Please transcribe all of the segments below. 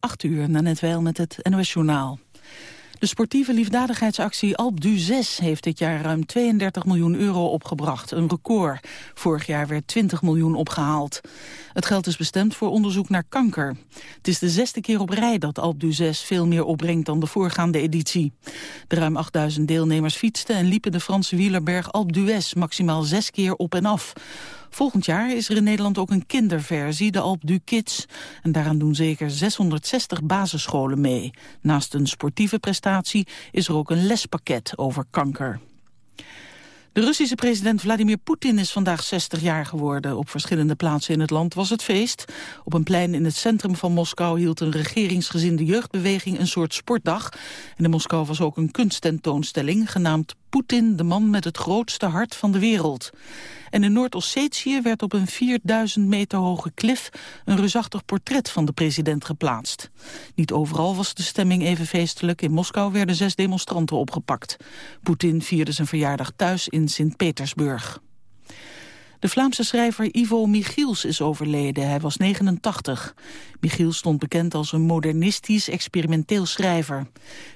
8 uur, na net wel met het NOS Journaal. De sportieve liefdadigheidsactie Alp du 6 heeft dit jaar ruim 32 miljoen euro opgebracht. Een record. Vorig jaar werd 20 miljoen opgehaald. Het geld is bestemd voor onderzoek naar kanker. Het is de zesde keer op rij dat Alp du 6 veel meer opbrengt dan de voorgaande editie. De ruim 8000 deelnemers fietsten en liepen de Franse wielerberg Alp d'Huez maximaal zes keer op en af. Volgend jaar is er in Nederland ook een kinderversie, de Alp du Kids. En daaraan doen zeker 660 basisscholen mee. Naast een sportieve prestatie is er ook een lespakket over kanker. De Russische president Vladimir Poetin is vandaag 60 jaar geworden. Op verschillende plaatsen in het land was het feest. Op een plein in het centrum van Moskou hield een regeringsgezinde jeugdbeweging een soort sportdag. En in Moskou was ook een kunsttentoonstelling genaamd Poetin, de man met het grootste hart van de wereld. En in Noord-Ossetië werd op een 4000 meter hoge klif een reusachtig portret van de president geplaatst. Niet overal was de stemming even feestelijk. In Moskou werden zes demonstranten opgepakt. Poetin vierde zijn verjaardag thuis in Sint-Petersburg. De Vlaamse schrijver Ivo Michiels is overleden. Hij was 89. Michiels stond bekend als een modernistisch experimenteel schrijver.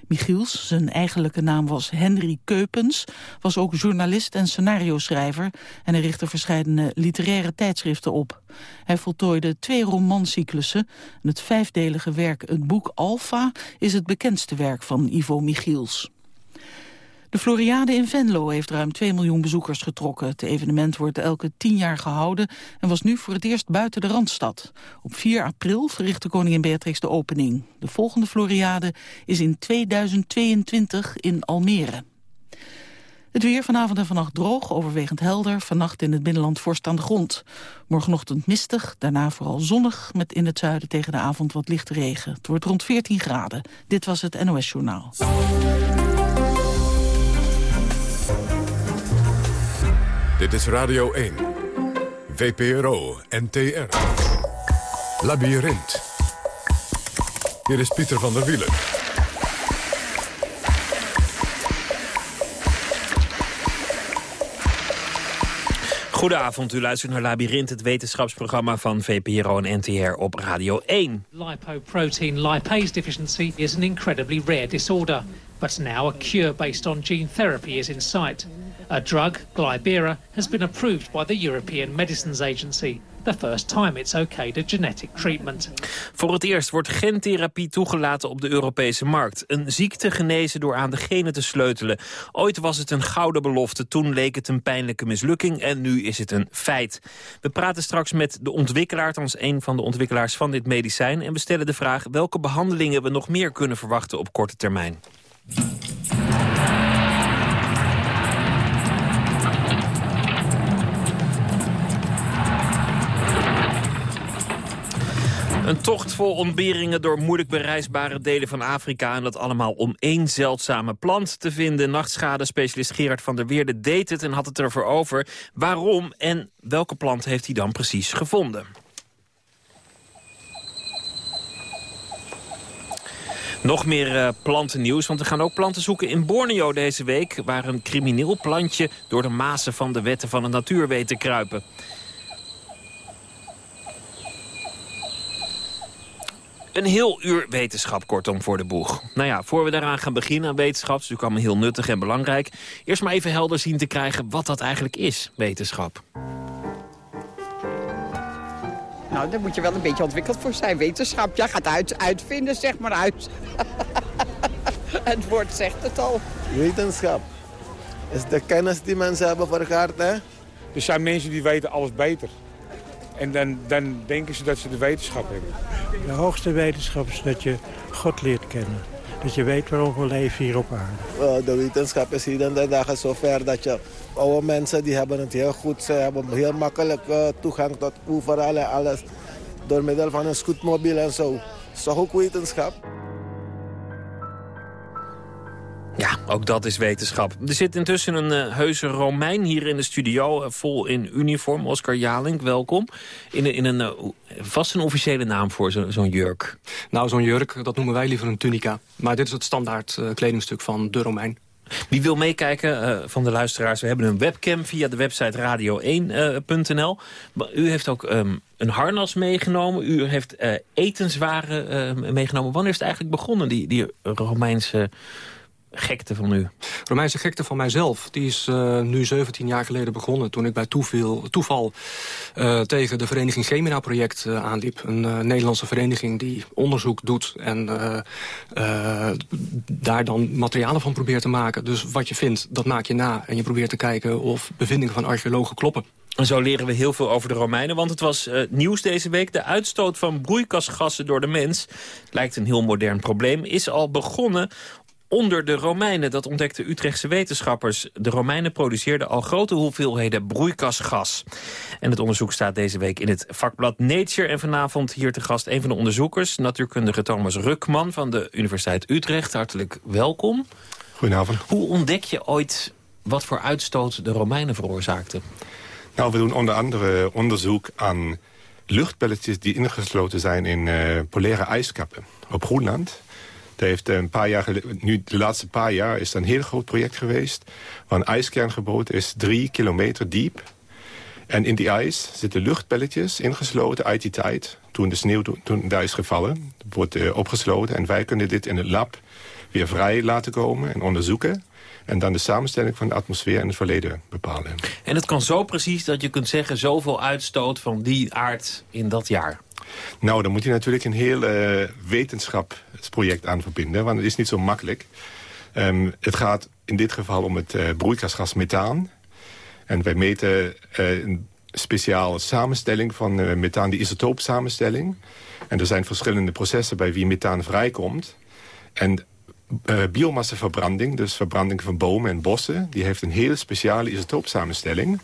Michiels, zijn eigenlijke naam was Henry Keupens, was ook journalist en scenario-schrijver en hij richtte verschillende literaire tijdschriften op. Hij voltooide twee romancyclussen. Het vijfdelige werk Het Boek Alpha is het bekendste werk van Ivo Michiels. De Floriade in Venlo heeft ruim 2 miljoen bezoekers getrokken. Het evenement wordt elke 10 jaar gehouden en was nu voor het eerst buiten de Randstad. Op 4 april verrichtte koningin Beatrix de opening. De volgende Floriade is in 2022 in Almere. Het weer vanavond en vannacht droog, overwegend helder. Vannacht in het binnenland vorst aan de grond. Morgenochtend mistig, daarna vooral zonnig... met in het zuiden tegen de avond wat lichte regen. Het wordt rond 14 graden. Dit was het NOS Journaal. Dit is Radio 1. VPRO, NTR. Labyrinth. Hier is Pieter van der Wielen. Goedenavond, u luistert naar Labyrinth, het wetenschapsprogramma van VPRO en NTR op Radio 1. Lipoprotein lipase deficiency is an incredibly rare disorder. But now a cure based on gene therapy is in sight. A drug, Glybera, has been approved by the European Medicines Agency. The first time it's okayed genetic treatment. Voor het eerst wordt gentherapie toegelaten op de Europese markt. Een ziekte genezen door aan de genen te sleutelen. Ooit was het een gouden belofte, toen leek het een pijnlijke mislukking... en nu is het een feit. We praten straks met de ontwikkelaar, althans een van de ontwikkelaars van dit medicijn... en we stellen de vraag welke behandelingen we nog meer kunnen verwachten op korte termijn. Een tocht vol ontberingen door moeilijk bereisbare delen van Afrika... en dat allemaal om één zeldzame plant te vinden. Nachtschade-specialist Gerard van der Weerde deed het en had het ervoor over. Waarom en welke plant heeft hij dan precies gevonden? Nog meer uh, plantennieuws, want we gaan ook planten zoeken in Borneo deze week... waar een crimineel plantje door de mazen van de wetten van de natuur weet te kruipen. Een heel uur wetenschap kortom voor de boeg. Nou ja, voor we daaraan gaan beginnen aan wetenschap... is natuurlijk allemaal heel nuttig en belangrijk... eerst maar even helder zien te krijgen wat dat eigenlijk is, wetenschap. Nou, daar moet je wel een beetje ontwikkeld voor zijn. Wetenschap, ja, gaat uit, uitvinden, zeg maar uit. het woord zegt het al. Wetenschap is de kennis die mensen hebben vergaard, hè? Er zijn mensen die weten alles beter. En dan, dan denken ze dat ze de wetenschap hebben. De hoogste wetenschap is dat je God leert kennen. Dat je weet waarom we leven hier op aarde. De wetenschap is hier in de dagen zover dat je... Oude mensen die hebben het heel goed. Ze hebben heel makkelijk uh, toegang tot overal en alles. Door middel van een scootmobiel en zo. Dat is toch ook wetenschap? Ook dat is wetenschap. Er zit intussen een uh, heuse Romein hier in de studio, uh, vol in uniform. Oscar Jalink, welkom. In, in een, uh, vast een officiële naam voor zo'n zo jurk. Nou, zo'n jurk, dat noemen wij liever een tunica. Maar dit is het standaard kledingstuk van de Romein. Wie wil meekijken van de luisteraars? We hebben een webcam via de website radio1.nl. u heeft ook um, een harnas meegenomen. U heeft etenswaren meegenomen. Wanneer is het eigenlijk begonnen, die, die Romeinse gekte van u? Romeinse gekte van mijzelf. Die is uh, nu 17 jaar geleden begonnen. Toen ik bij toeval, toeval uh, tegen de vereniging Gemina Project uh, aanliep. Een Nederlandse vereniging die onderzoek doet. En daar dan materialen van probeert te maken. Dus wat je vindt, dat maak je na. En je probeert te kijken of bevindingen van archeologen kloppen. En zo leren we heel veel over de Romeinen. Want het was uh, nieuws deze week. De uitstoot van broeikasgassen door de mens, lijkt een heel modern probleem... is al begonnen onder de Romeinen. Dat ontdekten Utrechtse wetenschappers. De Romeinen produceerden al grote hoeveelheden broeikasgas. En het onderzoek staat deze week in het vakblad Nature. En vanavond hier te gast een van de onderzoekers... natuurkundige Thomas Rukman van de Universiteit Utrecht. Hartelijk welkom. Goedenavond. Hoe ontdek je ooit wat voor uitstoot de Romeinen veroorzaakten? Nou, we doen onder andere onderzoek aan luchtbelletjes... die ingesloten zijn in uh, polaire ijskappen op Groenland heeft een paar jaar nu de laatste paar jaar is er een heel groot project geweest... een ijskern gebouwd is, drie kilometer diep. En in die ijs zitten luchtbelletjes ingesloten uit die tijd... toen de sneeuw toen daar is gevallen, wordt uh, opgesloten... en wij kunnen dit in het lab weer vrij laten komen en onderzoeken... En dan de samenstelling van de atmosfeer in het verleden bepalen. En het kan zo precies dat je kunt zeggen... zoveel uitstoot van die aard in dat jaar. Nou, dan moet je natuurlijk een heel uh, wetenschapsproject aan verbinden. Want het is niet zo makkelijk. Um, het gaat in dit geval om het uh, broeikasgas methaan. En wij meten uh, een speciale samenstelling van methaan, die isotoopsamenstelling. En er zijn verschillende processen bij wie methaan vrijkomt. En biomassaverbranding, dus verbranding van bomen en bossen... die heeft een hele speciale isotoopsamenstelling.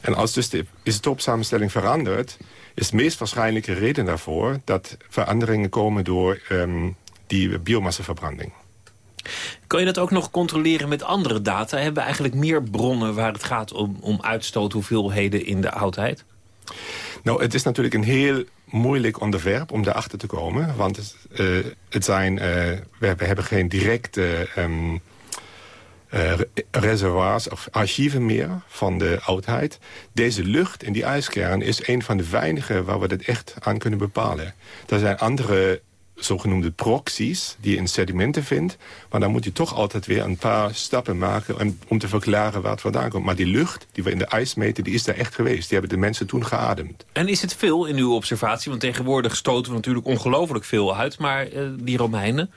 En als dus de isotoopsamenstelling verandert is de meest waarschijnlijke reden daarvoor... dat veranderingen komen door um, die biomassaverbranding. Kan je dat ook nog controleren met andere data? Hebben we eigenlijk meer bronnen waar het gaat om, om uitstoothoeveelheden in de oudheid? Nou, het is natuurlijk een heel moeilijk onderwerp om daarachter te komen. Want het, uh, het zijn, uh, we, we, hebben geen directe um, uh, reservoirs of archieven meer van de oudheid. Deze lucht in die ijskern is een van de weinige waar we dat echt aan kunnen bepalen. Er zijn andere zogenoemde proxies die je in sedimenten vindt. Maar dan moet je toch altijd weer een paar stappen maken... om te verklaren waar het vandaan komt. Maar die lucht die we in de ijs meten, die is daar echt geweest. Die hebben de mensen toen geademd. En is het veel in uw observatie? Want tegenwoordig stoten we natuurlijk ongelooflijk veel uit. Maar uh, die Romeinen,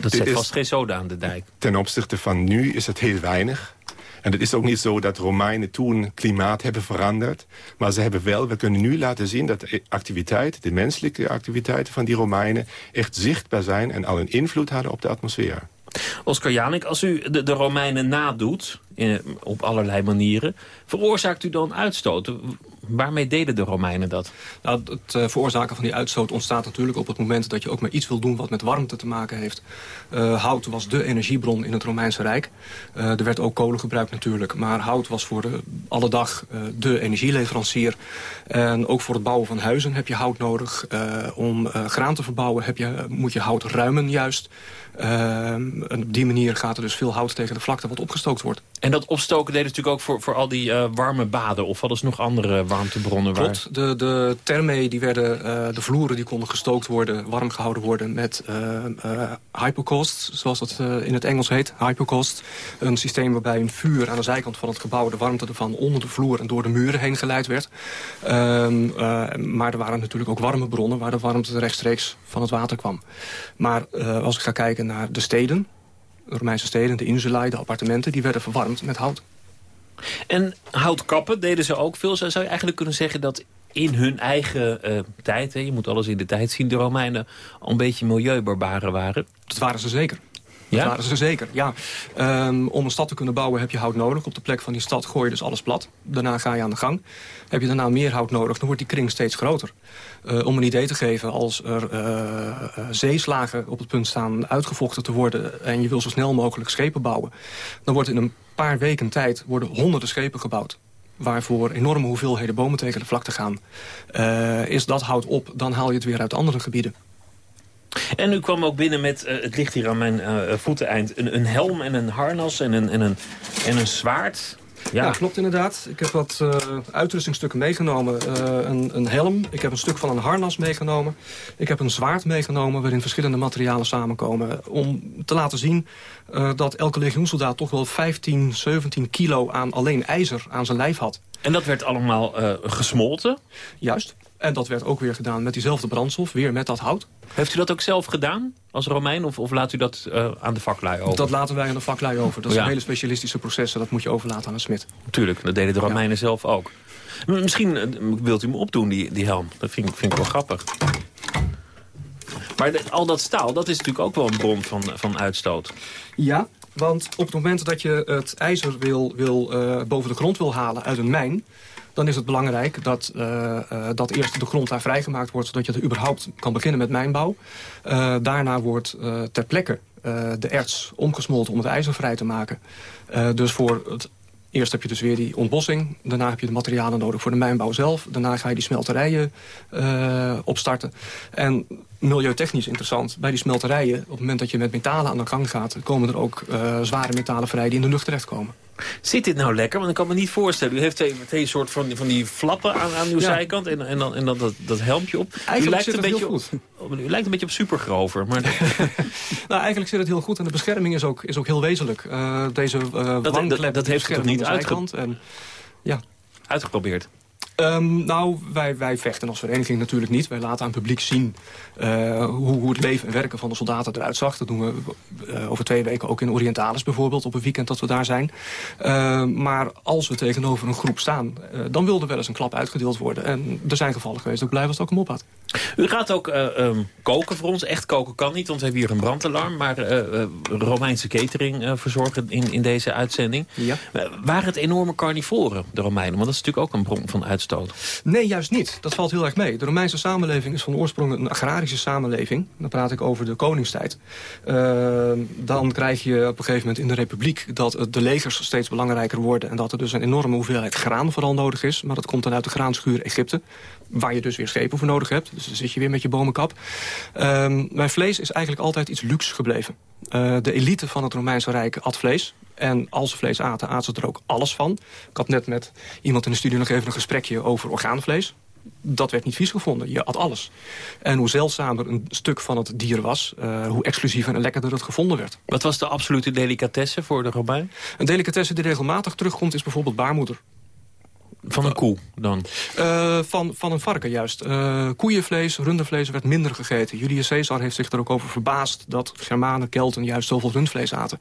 dat zet vast geen zoden aan de dijk. Ten opzichte van nu is het heel weinig. En het is ook niet zo dat Romeinen toen klimaat hebben veranderd. Maar ze hebben wel, we kunnen nu laten zien dat de activiteit, de menselijke activiteiten van die Romeinen echt zichtbaar zijn en al een invloed hadden op de atmosfeer. Oscar Janik, als u de, de Romeinen nadoet, in, op allerlei manieren... veroorzaakt u dan uitstoot? Waarmee deden de Romeinen dat? Nou, het uh, veroorzaken van die uitstoot ontstaat natuurlijk op het moment... dat je ook maar iets wil doen wat met warmte te maken heeft. Uh, hout was de energiebron in het Romeinse Rijk. Uh, er werd ook kolen gebruikt natuurlijk. Maar hout was voor de, alle dag de energieleverancier. En ook voor het bouwen van huizen heb je hout nodig. om graan te verbouwen heb je, moet je hout ruimen juist. En op die manier gaat er dus veel hout tegen de vlakte wat opgestookt wordt. En dat opstoken deden natuurlijk ook voor, voor al die uh, warme baden. Of hadden ze nog andere warmtebronnen? Klopt. Waar... De, de die werden, uh, de vloeren die konden gestookt worden, warm gehouden worden met uh, hypocaust, zoals dat in het Engels heet. Hypocaust. Een systeem waarbij een vuur aan de zijkant van het gebouw, de warmte ervan onder de vloer en door de muren heen geleid werd. Um, maar er waren natuurlijk ook warme bronnen waar de warmte rechtstreeks van het water kwam. Maar als ik ga kijken naar de steden, de Romeinse steden, de insulae, de appartementen... die werden verwarmd met hout. En houtkappen deden ze ook veel. Zou je eigenlijk kunnen zeggen dat in hun eigen uh, tijd... Hè, je moet alles in de tijd zien, de Romeinen al een beetje milieubarbaren waren? Dat waren ze zeker. Dat ja? waren ze zeker, ja. Um, om een stad te kunnen bouwen heb je hout nodig. Op de plek van die stad gooi je dus alles plat. Daarna ga je aan de gang. Heb je daarna meer hout nodig, dan wordt die kring steeds groter. Uh, om een idee te geven, als er uh, zeeslagen op het punt staan uitgevochten te worden... en je wil zo snel mogelijk schepen bouwen... dan wordt in een paar weken tijd worden honderden schepen gebouwd waarvoor enorme hoeveelheden bomen tegen de vlakte gaan. Is dat hout op, dan haal je het weer uit andere gebieden. En u kwam ook binnen met, uh, het ligt hier aan mijn uh, voeteneind... Een, een, helm en een harnas en een, en een, en een zwaard. Ja. klopt inderdaad. Ik heb wat uh, uitrustingstukken meegenomen. Uh, een, een, helm, ik heb een stuk van een harnas meegenomen. Ik heb een zwaard meegenomen waarin verschillende materialen samenkomen. Om te laten zien uh, dat elke legioensoldaat toch wel 15, 17 kilo aan alleen ijzer aan zijn lijf had. En dat werd allemaal gesmolten? Juist. En dat werd ook weer gedaan met diezelfde brandstof, weer met dat hout. Heeft u dat ook zelf gedaan als Romein of, of laat u dat uh, aan de vaklui over? Dat laten wij aan de vaklui over. Dat zijn hele specialistische processen, dat moet je overlaten aan een smid. Tuurlijk, dat deden de Romeinen zelf ook. Misschien eh, wilt u hem opdoen, die, die helm. Dat vind, vind ik wel grappig. Maar al dat staal, dat is natuurlijk ook wel een bron van, van uitstoot. Ja, want op het moment dat je het ijzer wil, wil, uh, boven de grond wil halen uit een mijn dan is het belangrijk dat, uh, uh, dat eerst de grond daar vrijgemaakt wordt... zodat je er überhaupt kan beginnen met mijnbouw. Uh, daarna wordt ter plekke de erts omgesmolten om het ijzer vrij te maken. dus voor het Eerst heb je dus weer die ontbossing. Daarna heb je de materialen nodig voor de mijnbouw zelf. Daarna ga je die smelterijen opstarten. En milieutechnisch interessant, bij die smelterijen... op het moment dat je met metalen aan de gang gaat... komen er ook uh, zware metalen vrij die in de lucht terechtkomen. Zit dit nou lekker? Want ik kan me niet voorstellen. U heeft een soort van, van die flappen aan, aan uw zijkant en, en dan, en dan dat, dat helmpje op. Eigenlijk u lijkt zit een beetje goed. Op, u lijkt een beetje op supergrover. Maar nou, eigenlijk zit het heel goed en de bescherming is ook, is ook heel wezenlijk. Uh, deze uh, dat, dat, dat heeft het niet uitge en, ja. uitgeprobeerd? Um, nou, wij, wij vechten als vereniging natuurlijk niet. Wij laten aan het publiek zien uh, hoe, hoe het leven en werken van de soldaten eruit zag. Dat doen we uh, over twee weken ook in Orientalis bijvoorbeeld, op een weekend dat we daar zijn. Uh, maar als we tegenover een groep staan, dan wil er wel eens een klap uitgedeeld worden. En er zijn gevallen geweest ik blij was dat ik hem op had. U gaat ook um, koken voor ons. Echt koken kan niet, want we hebben hier een brandalarm. Maar Romeinse catering verzorgen in, in deze uitzending. Ja. waren het enorme carnivoren, de Romeinen? Want dat is natuurlijk ook een bron van Nee, juist niet. Dat valt heel erg mee. De Romeinse samenleving is van oorsprong een agrarische samenleving. Dan praat ik over de koningstijd. Uh, dan krijg je op een gegeven moment in de republiek... dat de legers steeds belangrijker worden... en dat er dus een enorme hoeveelheid graan vooral nodig is. Maar dat komt dan uit de graanschuur Egypte. Waar je dus weer schepen voor nodig hebt. Dus dan zit je weer met je bomenkap. Uh, mijn vlees is eigenlijk altijd iets luxe gebleven. Uh, de elite van het Romeinse Rijk at vlees. En als ze vlees aten, aten ze er ook alles van. Ik had net met iemand in de studie nog even een gesprekje over orgaanvlees. Dat werd niet vies gevonden. Je at alles. En hoe zeldzamer een stuk van het dier was... Uh, hoe exclusiever en lekkerder het gevonden werd. Wat was de absolute delicatesse voor de Romein? Een delicatesse die regelmatig terugkomt is bijvoorbeeld baarmoeder. Van een koe dan? Uh, van, van een varken juist. Uh, koeienvlees, rundervlees werd minder gegeten. Julius Caesar heeft zich er ook over verbaasd... dat Germanen, Kelten juist zoveel rundvlees aten.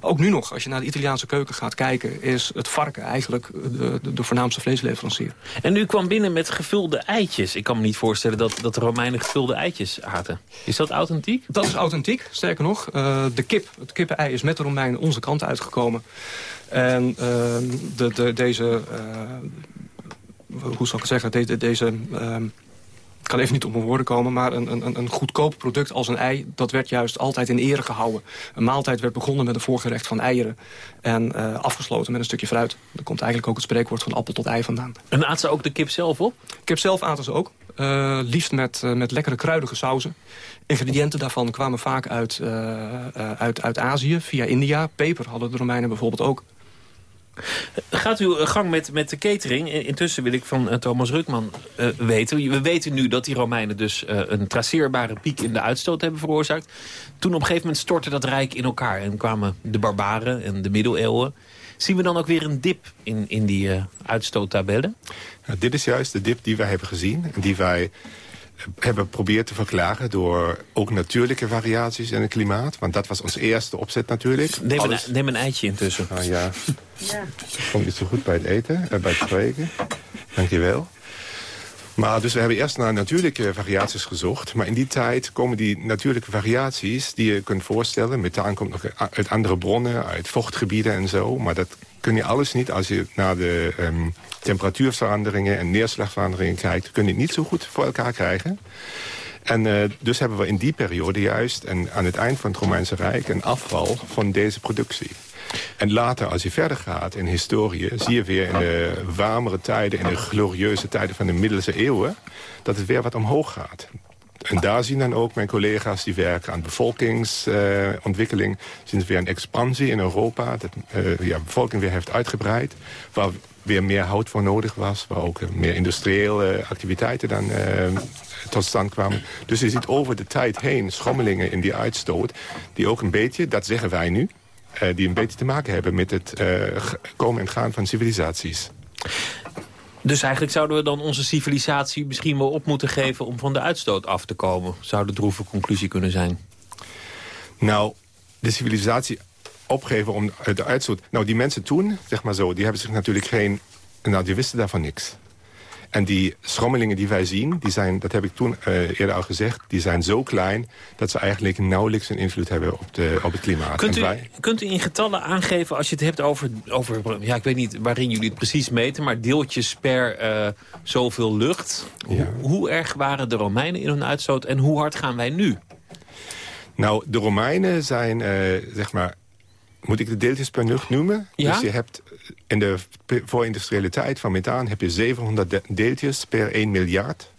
Ook nu nog, als je naar de Italiaanse keuken gaat kijken... is het varken eigenlijk de, de, de voornaamste vleesleverancier. En u kwam binnen met gevulde eitjes. Ik kan me niet voorstellen dat, dat de Romeinen gevulde eitjes aten. Is dat authentiek? Dat is authentiek, sterker nog. Uh, de kip, het kippenei is met de Romeinen onze kant uitgekomen. En ehm, de, de, deze, uh, hoe zal ik het zeggen, de, deze... Ik kan even niet op mijn woorden komen, maar een, een, een goedkoop product als een ei... dat werd juist altijd in ere gehouden. Een maaltijd werd begonnen met een voorgerecht van eieren... en uh, afgesloten met een stukje fruit. Daar komt eigenlijk ook het spreekwoord van appel tot ei vandaan. En aten ze ook de kip zelf op? Kip zelf aten ze ook. Uh, liefst met, uh, met lekkere kruidige sauzen. Ingrediënten daarvan kwamen vaak uit, uit, uit Azië, via India. Peper hadden de Romeinen bijvoorbeeld ook. Gaat uw gang met, met de catering? Intussen wil ik van uh, Thomas Rukman uh, weten. We weten nu dat die Romeinen dus uh, een traceerbare piek in de uitstoot hebben veroorzaakt. Toen op een gegeven moment stortte dat rijk in elkaar. En kwamen de barbaren en de middeleeuwen. Zien we dan ook weer een dip in, in die uitstoottabellen? Nou, dit is juist de dip die wij hebben gezien. En die wij hebben geprobeerd te verklaren door ook natuurlijke variaties in het klimaat. Want dat was ons eerste opzet natuurlijk. Neem, een, neem een eitje intussen. Ah, ja. ja. Komt niet zo goed bij het eten, uh, bij het spreken. Dankjewel. Maar dus we hebben eerst naar natuurlijke variaties gezocht. Maar in die tijd komen die natuurlijke variaties die je kunt voorstellen. Methaan komt nog uit andere bronnen, uit vochtgebieden en zo. Maar dat kun je alles niet als je naar de um, temperatuurveranderingen en neerslagveranderingen kijkt. Kun je het niet zo goed voor elkaar krijgen. En uh, dus hebben we in die periode juist, en aan het eind van het Romeinse Rijk... een afval van deze productie. En later, als je verder gaat in historie... zie je weer in de warmere tijden, in de glorieuze tijden van de middeleeuwse eeuwen... dat het weer wat omhoog gaat. En daar zien dan ook mijn collega's die werken aan bevolkingsontwikkeling... Zien ze weer een expansie in Europa. Dat uh, ja, bevolking weer heeft uitgebreid. Waar weer meer hout voor nodig was. Waar ook meer industriële activiteiten dan tot stand kwamen. Dus je ziet over de tijd heen schommelingen in die uitstoot... die ook een beetje, dat zeggen wij nu... die een beetje te maken hebben met het komen en gaan van civilisaties. Dus eigenlijk zouden we dan onze civilisatie misschien wel op moeten geven... om van de uitstoot af te komen. Zou de droeve conclusie kunnen zijn? Nou, de civilisatie opgeven om de uitstoot... Nou, die mensen toen, zeg maar zo, die hebben zich natuurlijk geen... Nou, die wisten daarvan niks. En die schommelingen die wij zien, die zijn, dat heb ik toen uh, eerder al gezegd... die zijn zo klein dat ze eigenlijk nauwelijks een invloed hebben op, de, op het klimaat. Kunt u, kunt u in getallen aangeven, als je het hebt over, over... ja, ik weet niet waarin jullie het precies meten... maar deeltjes per uh, zoveel lucht. Hoe, hoe erg waren de Romeinen in hun uitstoot en hoe hard gaan wij nu? Nou, de Romeinen zijn, uh, zeg maar... Moet ik de deeltjes per lucht noemen? Ja? Dus je hebt in de voorindustriële tijd van methaan heb je 700 deeltjes per 1 miljard.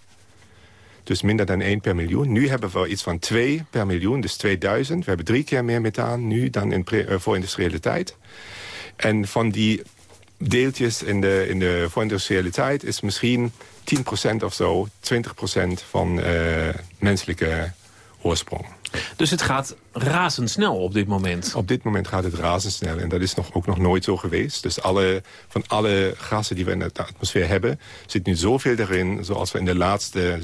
Dus minder dan 1 per miljoen. Nu hebben we iets van 2 per miljoen, dus 2000. We hebben drie keer meer methaan nu dan in uh, voorindustriële tijd. En van die deeltjes in de, in de voorindustriële tijd... is misschien 10% of zo, 20% van uh, menselijke oorsprong. Dus het gaat razendsnel op dit moment? Op dit moment gaat het razendsnel. En dat is nog, ook nog nooit zo geweest. Dus alle, van alle gassen die we in de atmosfeer hebben... zit nu zoveel erin zoals we in de laatste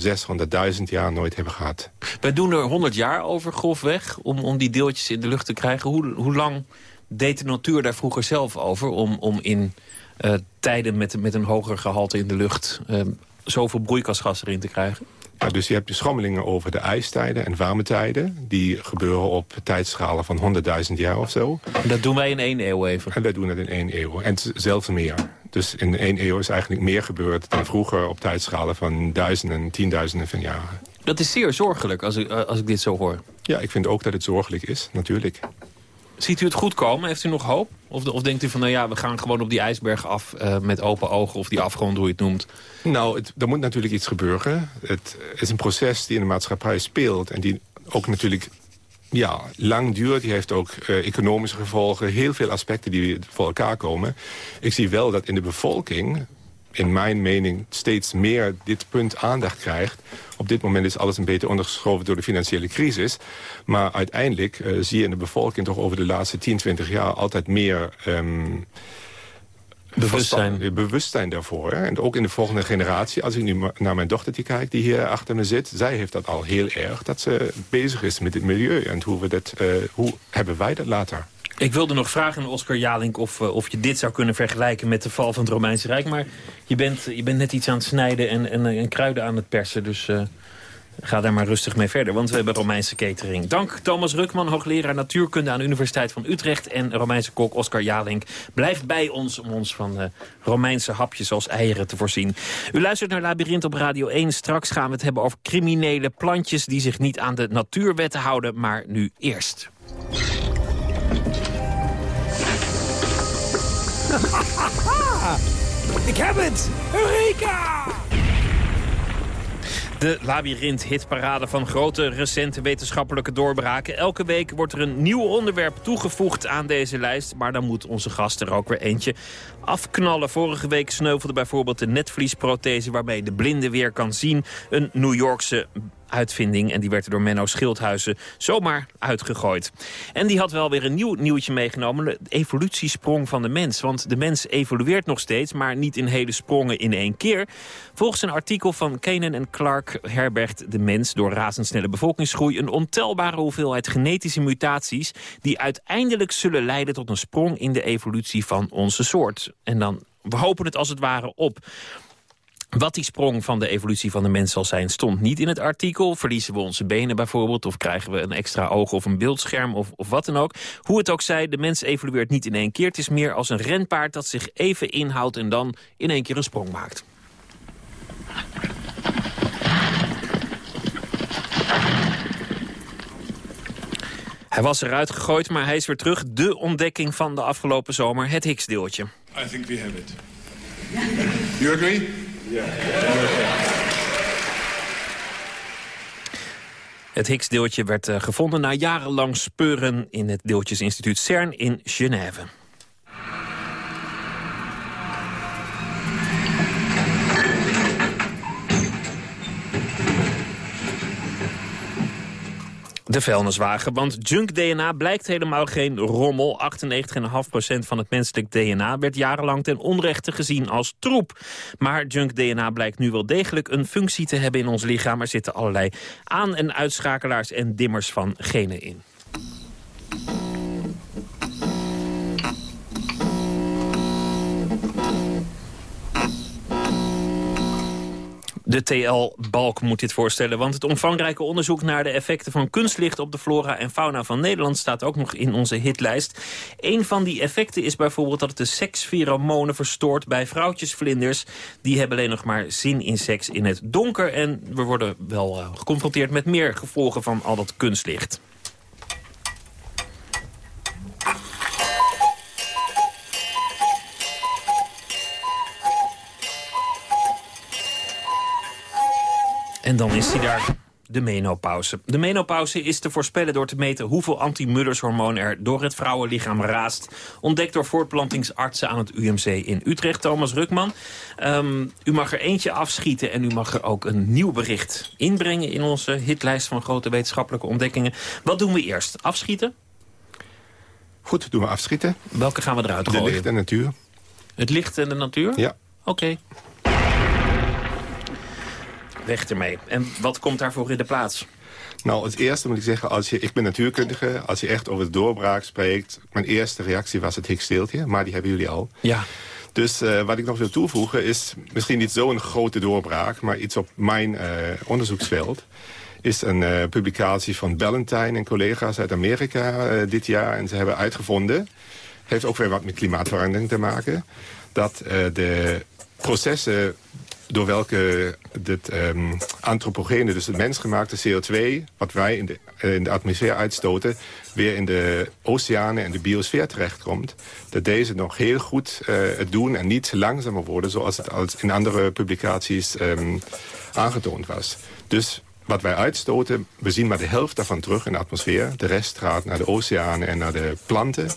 600.000 jaar nooit hebben gehad. Wij doen er 100 jaar over grofweg om, om die deeltjes in de lucht te krijgen. Hoe, hoe lang deed de natuur daar vroeger zelf over... om, om in uh, tijden met, met een hoger gehalte in de lucht... Uh, zoveel broeikasgas erin te krijgen? Dus je hebt de schommelingen over de ijstijden en warmetijden. Die gebeuren op tijdschalen van 100.000 jaar of zo. En dat doen wij in één eeuw even? En wij doen het in één eeuw. En zelfs meer. Dus in één eeuw is eigenlijk meer gebeurd dan vroeger... op tijdschalen van duizenden, tienduizenden van jaren. Dat is zeer zorgelijk als ik, als ik dit zo hoor. Ja, ik vind ook dat het zorgelijk is, natuurlijk. Ziet u het goed komen? Heeft u nog hoop? Of, of denkt u van, nou ja, we gaan gewoon op die ijsberg af uh, met open ogen... of die afgrond, hoe je het noemt? Nou, er moet natuurlijk iets gebeuren. Het is een proces die in de maatschappij speelt... en die ook natuurlijk ja, lang duurt. Die heeft ook uh, economische gevolgen. Heel veel aspecten die voor elkaar komen. Ik zie wel dat in de bevolking in mijn mening steeds meer dit punt aandacht krijgt. Op dit moment is alles een beetje ondergeschoven door de financiële crisis. Maar uiteindelijk uh, zie je in de bevolking toch over de laatste 10, 20 jaar altijd meer... Um, bewustzijn. bewustzijn daarvoor. Hè? En ook in de volgende generatie. Als ik nu naar mijn dochtertje kijk die hier achter me zit. Zij heeft dat al heel erg. Dat ze bezig is met het milieu. En hoe, we dat, uh, hoe hebben wij dat later? Ik wilde nog vragen aan Oscar Jalink of, uh, of je dit zou kunnen vergelijken met de val van het Romeinse Rijk. Maar je bent, je bent net iets aan het snijden en, en, en kruiden aan het persen. Dus uh, ga daar maar rustig mee verder, want we hebben Romeinse catering. Dank Thomas Rukman, hoogleraar natuurkunde aan de Universiteit van Utrecht. En Romeinse kok Oscar Jalink blijft bij ons om ons van Romeinse hapjes als eieren te voorzien. U luistert naar Labyrinth op Radio 1. Straks gaan we het hebben over criminele plantjes die zich niet aan de natuurwetten houden. Maar nu eerst. Ik heb het! Eureka! De Labyrinth-hitparade van grote recente wetenschappelijke doorbraken. Elke week wordt er een nieuw onderwerp toegevoegd aan deze lijst. Maar dan moet onze gast er ook weer eentje afknallen. Vorige week sneuvelde bijvoorbeeld de netvliesprothese... waarmee de blinde weer kan zien. Een New Yorkse uitvinding. En die werd er door Menno Schildhuizen zomaar uitgegooid. En die had wel weer een nieuw nieuwtje meegenomen. De evolutiesprong van de mens. Want de mens evolueert nog steeds, maar niet in hele sprongen in één keer. Volgens een artikel van Kenen en Clark herbergt de mens door razendsnelle bevolkingsgroei... een ontelbare hoeveelheid genetische mutaties... die uiteindelijk zullen leiden tot een sprong in de evolutie van onze soort. En dan we hopen het als het ware op. Wat die sprong van de evolutie van de mens zal zijn, stond niet in het artikel. Verliezen we onze benen bijvoorbeeld, of krijgen we een extra oog of een beeldscherm of, of wat dan ook. Hoe het ook zij, de mens evolueert niet in één keer. Het is meer als een renpaard dat zich even inhoudt en dan in één keer een sprong maakt. Hij was eruit gegooid, maar hij is weer terug. De ontdekking van de afgelopen zomer, het Higgs-deeltje. I think we have it. You agree? Het Higgs-deeltje werd uh, gevonden na jarenlang speuren in het deeltjesinstituut CERN in Genève. De vuilniswagen. Want junk-DNA blijkt helemaal geen rommel. 98,5% van het menselijk DNA werd jarenlang ten onrechte gezien als troep. Maar junk-DNA blijkt nu wel degelijk een functie te hebben in ons lichaam. Er zitten allerlei aan- en uitschakelaars en dimmers van genen in. De TL-balk moet dit voorstellen, want het omvangrijke onderzoek naar de effecten van kunstlicht op de flora en fauna van Nederland staat ook nog in onze hitlijst. Een van die effecten is bijvoorbeeld dat het de sekspheromonen verstoort bij vrouwtjesvlinders. Die hebben alleen nog maar zin in seks in het donker en we worden wel uh, geconfronteerd met meer gevolgen van al dat kunstlicht. En dan is hij daar, de menopauze. De menopauze is te voorspellen door te meten hoeveel anti-Mullers-hormoon er door het vrouwenlichaam raast. Ontdekt door voortplantingsartsen aan het UMC in Utrecht. Thomas Rukman, um, u mag er eentje afschieten en u mag er ook een nieuw bericht inbrengen in onze hitlijst van grote wetenschappelijke ontdekkingen. Wat doen we eerst? Afschieten? Goed, doen we afschieten. Welke gaan we eruit gooien? Het licht en de natuur. Het licht en de natuur? Ja. Oké. Weg ermee. En wat komt daarvoor in de plaats? Nou, als eerste moet ik zeggen, als je, ik ben natuurkundige. Als je echt over de doorbraak spreekt... mijn eerste reactie was het Higgs-deeltje, maar die hebben jullie al. Ja. Dus uh, wat ik nog wil toevoegen is misschien niet zo'n grote doorbraak... maar iets op mijn uh, onderzoeksveld is een uh, publicatie van Ballantine en collega's uit Amerika dit jaar. En ze hebben uitgevonden, heeft ook weer wat met klimaatverandering te maken... dat de processen door welke dit um, antropogene, dus het mensgemaakte CO2... wat wij in de, in de atmosfeer uitstoten... weer in de oceanen en de biosfeer terechtkomt... dat deze nog heel goed uh, het doen en niet langzamer worden... zoals het als in andere publicaties um, aangetoond was. Dus wat wij uitstoten, we zien maar de helft daarvan terug in de atmosfeer. De rest gaat naar de oceanen en naar de planten.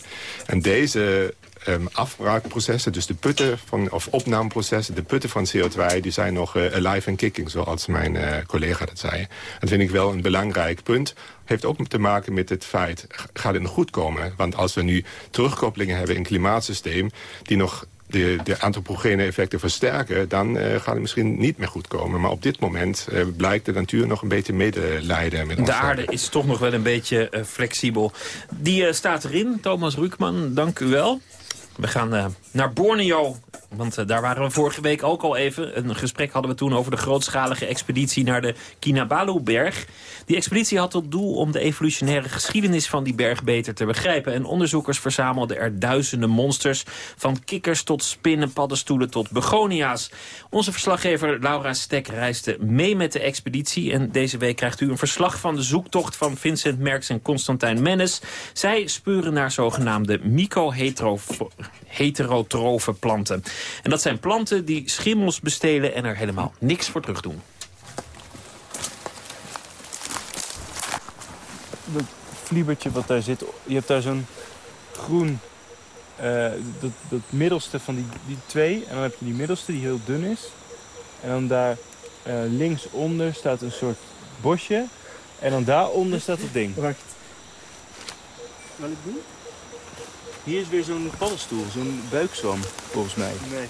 En deze um, afbraakprocessen, dus de putten van, of opnameprocessen, de putten van CO2, die zijn nog uh, alive and kicking, zoals mijn uh, collega dat zei. Dat vind ik wel een belangrijk punt. Heeft ook te maken met het feit, gaat het nog goed komen? Want als we nu terugkoppelingen hebben in het klimaatsysteem, die nog de, de antropogene effecten versterken... dan uh, gaat het misschien niet meer goed komen. Maar op dit moment uh, blijkt de natuur nog een beetje medelijden met ons. De aarde is toch nog wel een beetje uh, flexibel. Die staat erin, Thomas Rukman, dank u wel. We gaan uh, naar Borneo, want uh, daar waren we vorige week ook al even. Een gesprek hadden we toen over de grootschalige expeditie naar de Kinabalu-berg. Die expeditie had tot doel om de evolutionaire geschiedenis van die berg beter te begrijpen. En onderzoekers verzamelden er duizenden monsters. Van kikkers tot spinnen, paddenstoelen tot begonia's. Onze verslaggever Laura Stek reisde mee met de expeditie. En deze week krijgt u een verslag van de zoektocht van Vincent Merks en Constantijn Mennis. Zij spuren naar zogenaamde myco-heterotrofe planten. En dat zijn planten die schimmels bestelen en er helemaal niks voor terug doen. dat vliebertje wat daar zit, je hebt daar zo'n groen, uh, dat, dat middelste van die, die twee. En dan heb je die middelste die heel dun is. En dan daar uh, linksonder staat een soort bosje. En dan daaronder staat het ding. Wacht. Wat ik doen? Hier is weer zo'n paddenstoel, zo'n buikzwam, volgens mij. Nee.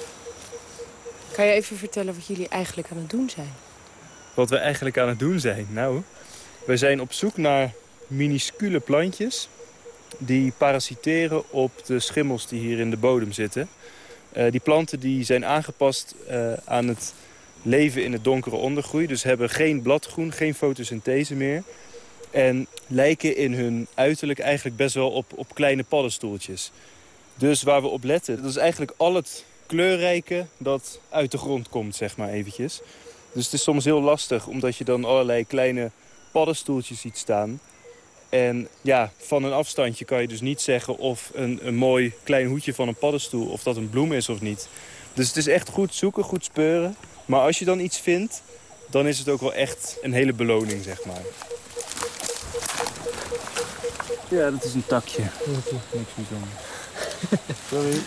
Kan je even vertellen wat jullie eigenlijk aan het doen zijn? Wat we eigenlijk aan het doen zijn? Nou, we zijn op zoek naar minuscule plantjes die parasiteren op de schimmels die hier in de bodem zitten. Uh, die planten die zijn aangepast uh, aan het leven in het donkere ondergroei. Dus hebben geen bladgroen, geen fotosynthese meer. En lijken in hun uiterlijk eigenlijk best wel op, op kleine paddenstoeltjes. Dus waar we op letten, dat is eigenlijk al het kleurrijke dat uit de grond komt, zeg maar eventjes. Dus het is soms heel lastig, omdat je dan allerlei kleine paddenstoeltjes ziet staan. En ja, van een afstandje kan je dus niet zeggen of een, een mooi klein hoedje van een paddenstoel... of dat een bloem is of niet. Dus het is echt goed zoeken, goed speuren. Maar als je dan iets vindt, dan is het ook wel echt een hele beloning, zeg maar. Ja, dat is een takje. Niks bijzonder. Sorry.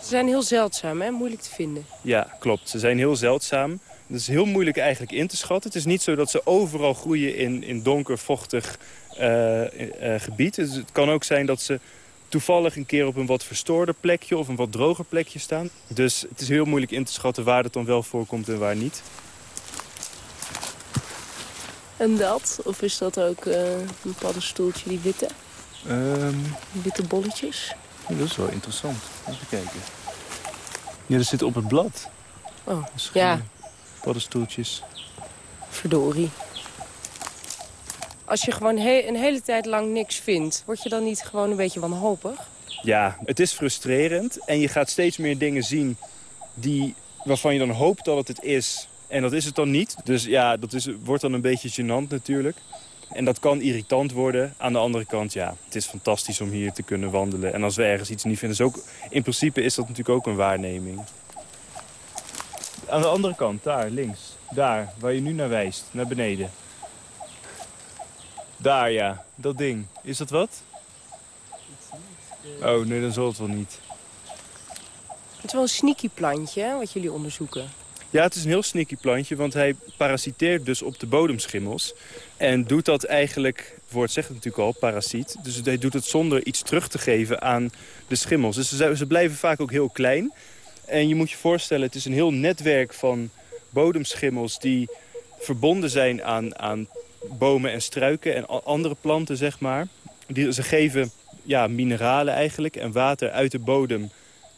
Ze zijn heel zeldzaam, hè? Moeilijk te vinden. Ja, klopt. Ze zijn heel zeldzaam. Het is heel moeilijk eigenlijk in te schatten. Het is niet zo dat ze overal groeien in, in donker, vochtig uh, uh, gebied. Dus het kan ook zijn dat ze toevallig een keer op een wat verstoorder plekje... of een wat droger plekje staan. Dus het is heel moeilijk in te schatten waar het dan wel voorkomt en waar niet. En dat? Of is dat ook uh, een paddenstoeltje, die witte? Um, die witte bolletjes? dat is wel interessant. Even kijken. Ja, dat zit op het blad. Oh, ja. Paddenstoeltjes. Verdorie. Als je gewoon he een hele tijd lang niks vindt, word je dan niet gewoon een beetje wanhopig? Ja, het is frustrerend. En je gaat steeds meer dingen zien die, waarvan je dan hoopt dat het het is. En dat is het dan niet. Dus ja, dat is, wordt dan een beetje gênant natuurlijk. En dat kan irritant worden. Aan de andere kant, ja, het is fantastisch om hier te kunnen wandelen. En als we ergens iets niet vinden, is ook, in principe is dat natuurlijk ook een waarneming. Aan de andere kant, daar, links. Daar, waar je nu naar wijst, naar beneden. Daar, ja, dat ding. Is dat wat? Oh, nee, dan zal het wel niet. Het is wel een sneaky plantje, wat jullie onderzoeken. Ja, het is een heel sneaky plantje, want hij parasiteert dus op de bodemschimmels. En doet dat eigenlijk, het woord zegt het natuurlijk al, parasiet. Dus hij doet het zonder iets terug te geven aan de schimmels. Dus ze, ze blijven vaak ook heel klein. En je moet je voorstellen, het is een heel netwerk van bodemschimmels... die verbonden zijn aan, aan bomen en struiken en andere planten, zeg maar. Die, ze geven ja, mineralen eigenlijk en water uit de bodem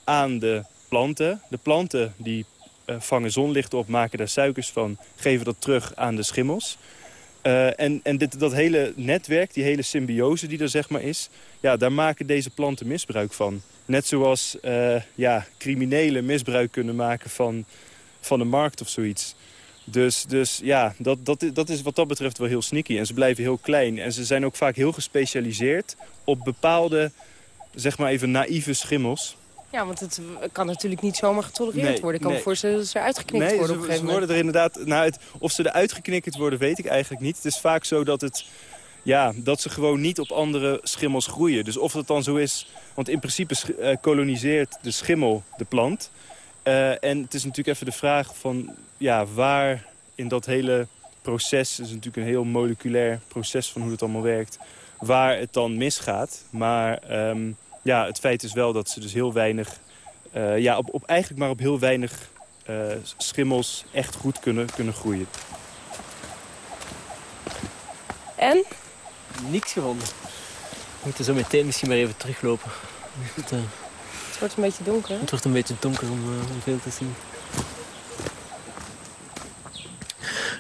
aan de planten. De planten die vangen zonlicht op, maken daar suikers van, geven dat terug aan de schimmels. Uh, en en dit, dat hele netwerk, die hele symbiose die er zeg maar is... Ja, daar maken deze planten misbruik van. Net zoals uh, ja, criminelen misbruik kunnen maken van, van de markt of zoiets. Dus, dus ja, dat, dat, dat is wat dat betreft wel heel sneaky. En ze blijven heel klein. En ze zijn ook vaak heel gespecialiseerd op bepaalde, zeg maar even naïeve schimmels. Ja, want het kan natuurlijk niet zomaar getolereerd worden. Ik kan me voorstellen dat ze eruit geknikt nee, worden op een gegeven moment. worden er inderdaad... Nou, het, of ze eruit geknikkerd worden, weet ik eigenlijk niet. Het is vaak zo dat, het, ja, dat ze gewoon niet op andere schimmels groeien. Dus of dat dan zo is... Want in principe uh, koloniseert de schimmel de plant. Uh, en het is natuurlijk even de vraag van... Ja, waar in dat hele proces... Het is natuurlijk een heel moleculair proces van hoe het allemaal werkt... waar het dan misgaat. Maar... Um, ja, het feit is wel dat ze dus heel weinig... Uh, ja, op, op, eigenlijk maar op heel weinig uh, schimmels echt goed kunnen, kunnen groeien. En? Niks gevonden. We moeten zo meteen misschien maar even teruglopen. Het, uh, het wordt een beetje donker. Het wordt een beetje donker om, om veel te zien.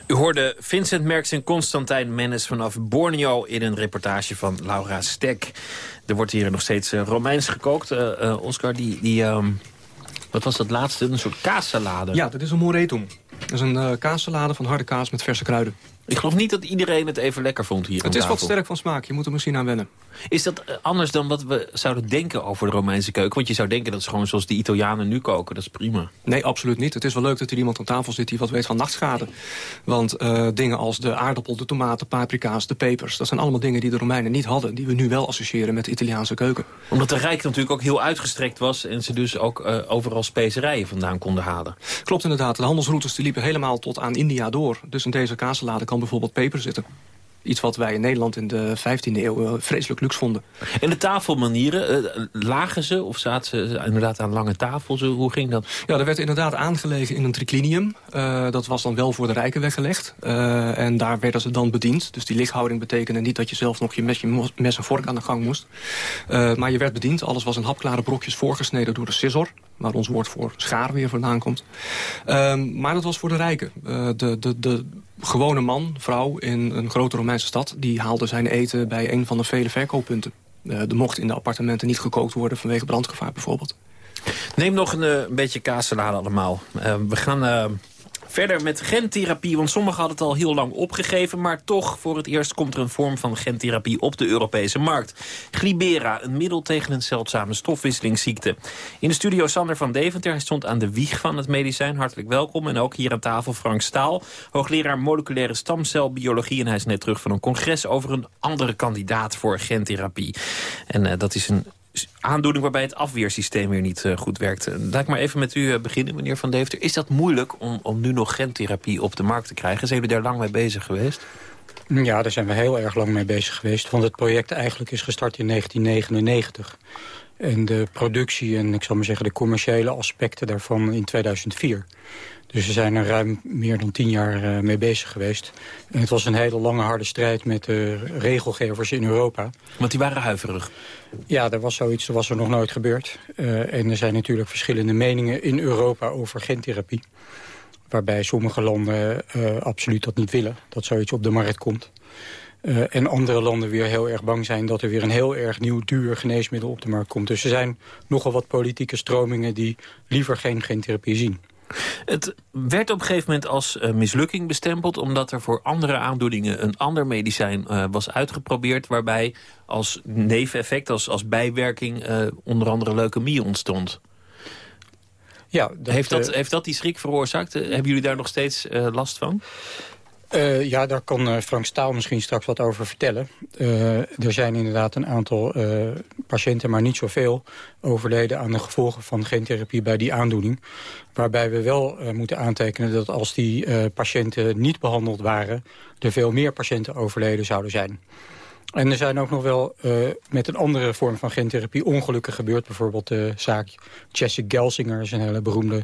U hoorde Vincent Merks en Constantijn Mennis vanaf Borneo... in een reportage van Laura Stek. Er wordt hier nog steeds uh, Romeins gekookt. Uh, Oscar, die... die um, wat was dat laatste? Een soort kaassalade. Ja, dat is een moretum. Dat is een kaassalade van harde kaas met verse kruiden. Ik geloof niet dat iedereen het even lekker vond hier Het is wat sterk van smaak. Je moet er misschien aan wennen. Is dat anders dan wat we zouden denken over de Romeinse keuken? Want je zou denken dat is gewoon zoals de Italianen nu koken. Dat is prima. Nee, absoluut niet. Het is wel leuk dat er iemand aan tafel zit die wat weet van nachtschade. Want uh, dingen als de aardappel, de tomaten, paprika's, de pepers... dat zijn allemaal dingen die de Romeinen niet hadden. Die we nu wel associëren met de Italiaanse keuken. Omdat de Rijk natuurlijk ook heel uitgestrekt was... en ze dus ook uh, overal specerijen vandaan konden halen. Klopt inderdaad. De handelsroutes die liepen helemaal tot aan India door. Dus in deze kaassalade kan bijvoorbeeld peper zitten. Iets wat wij in Nederland in de 15e eeuw eh, vreselijk luxe vonden. En de tafelmanieren, uh, lagen ze of zaten ze inderdaad aan lange tafels? Hoe ging dat? Ja, er werd inderdaad aangelegen in een triclinium. Uh, dat was dan wel voor de rijken weggelegd. Uh, en daar werden ze dan bediend. Dus die lichthouding betekende niet dat je zelf nog je mes, je mes en vork aan de gang moest. maar je werd bediend. Alles was in hapklare brokjes voorgesneden door de scissor. Waar ons woord voor schaar weer vandaan komt. Ehm, maar dat was voor de rijken. de, de, de gewone man, vrouw in een grote Romeinse stad... die haalde zijn eten bij een van de vele verkooppunten. Uh, er mocht in de appartementen niet gekookt worden vanwege brandgevaar bijvoorbeeld. Neem nog een, uh, een beetje kaassalade allemaal. Uh, we gaan Verder met gentherapie, want sommigen hadden het al heel lang opgegeven... maar toch, voor het eerst komt er een vorm van gentherapie op de Europese markt. Glibera, een middel tegen een zeldzame stofwisselingsziekte. In de studio Sander van Deventer, hij stond aan de wieg van het medicijn. Hartelijk welkom. En ook hier aan tafel Frank Staal, hoogleraar moleculaire stamcelbiologie. En hij is net terug van een congres over een andere kandidaat voor gentherapie. En uh, dat is een aandoening waarbij het afweersysteem weer niet uh, goed werkt. Laat ik maar even met u uh, beginnen, meneer Van Deventer. Is dat moeilijk om, om nu nog gentherapie op de markt te krijgen? Zijn jullie daar lang mee bezig geweest? Ja, daar zijn we heel erg lang mee bezig geweest. Want het project eigenlijk is gestart in 1999. En de productie en ik zal maar zeggen de commerciële aspecten daarvan in 2004. Dus we zijn er ruim meer dan tien jaar uh, mee bezig geweest. En het was een hele lange harde strijd met de regelgevers in Europa. Want die waren huiverig? Ja, er was zoiets, er was er nog nooit gebeurd. Uh, en er zijn natuurlijk verschillende meningen in Europa over gentherapie. Waarbij sommige landen uh, absoluut dat niet willen, dat zoiets op de markt komt. Uh, en andere landen weer heel erg bang zijn dat er weer een heel erg nieuw duur geneesmiddel op de markt komt. Dus er zijn nogal wat politieke stromingen die liever geen gentherapie zien. Het werd op een gegeven moment als uh, mislukking bestempeld... omdat er voor andere aandoeningen een ander medicijn uh, was uitgeprobeerd... waarbij als neveneffect, als, als bijwerking... Uh, onder andere leukemie ontstond. Ja, dat, heeft, dat, heeft dat die schrik veroorzaakt? hebben jullie daar nog steeds last van? Uh, ja, daar kan uh, Frank Staal misschien straks wat over vertellen. Uh, er zijn inderdaad een aantal patiënten, maar niet zoveel... overleden aan de gevolgen van gentherapie bij die aandoening. Waarbij we wel moeten aantekenen dat als die patiënten niet behandeld waren... er veel meer patiënten overleden zouden zijn. En er zijn ook nog wel uh, met een andere vorm van gentherapie ongelukken gebeurd. Bijvoorbeeld de zaak Jesse Gelsinger is een hele beroemde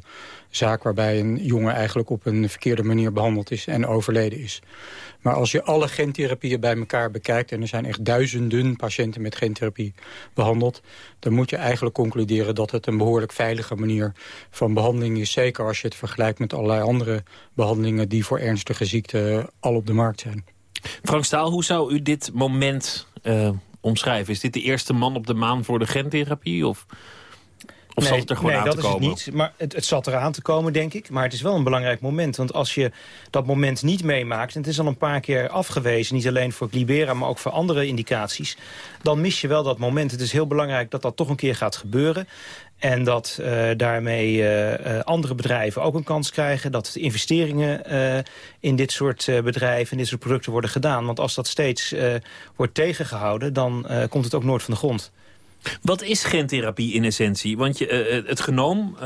zaak... waarbij een jongen eigenlijk op een verkeerde manier behandeld is en overleden is. Maar als je alle gentherapieën bij elkaar bekijkt... en er zijn echt duizenden patiënten met gentherapie behandeld... dan moet je eigenlijk concluderen dat het een behoorlijk veilige manier van behandeling is. Zeker als je het vergelijkt met allerlei andere behandelingen... die voor ernstige ziekten al op de markt zijn. Frank Staal, hoe zou u dit moment uh, omschrijven? Is dit de eerste man op de maan voor de gentherapie? Of, of nee, zal het er gewoon nee, aan dat te is komen? het niet. Maar het, het zat eraan te komen, denk ik. Maar het is wel een belangrijk moment. Want als je dat moment niet meemaakt... en het is al een paar keer afgewezen... niet alleen voor Glibera, maar ook voor andere indicaties... dan mis je wel dat moment. Het is heel belangrijk dat dat toch een keer gaat gebeuren. En dat uh, daarmee uh, uh, andere bedrijven ook een kans krijgen. Dat investeringen in dit soort bedrijven, in dit soort producten worden gedaan. Want als dat steeds wordt tegengehouden, dan komt het ook nooit van de grond. Wat is gentherapie in essentie? Want je, het genoom,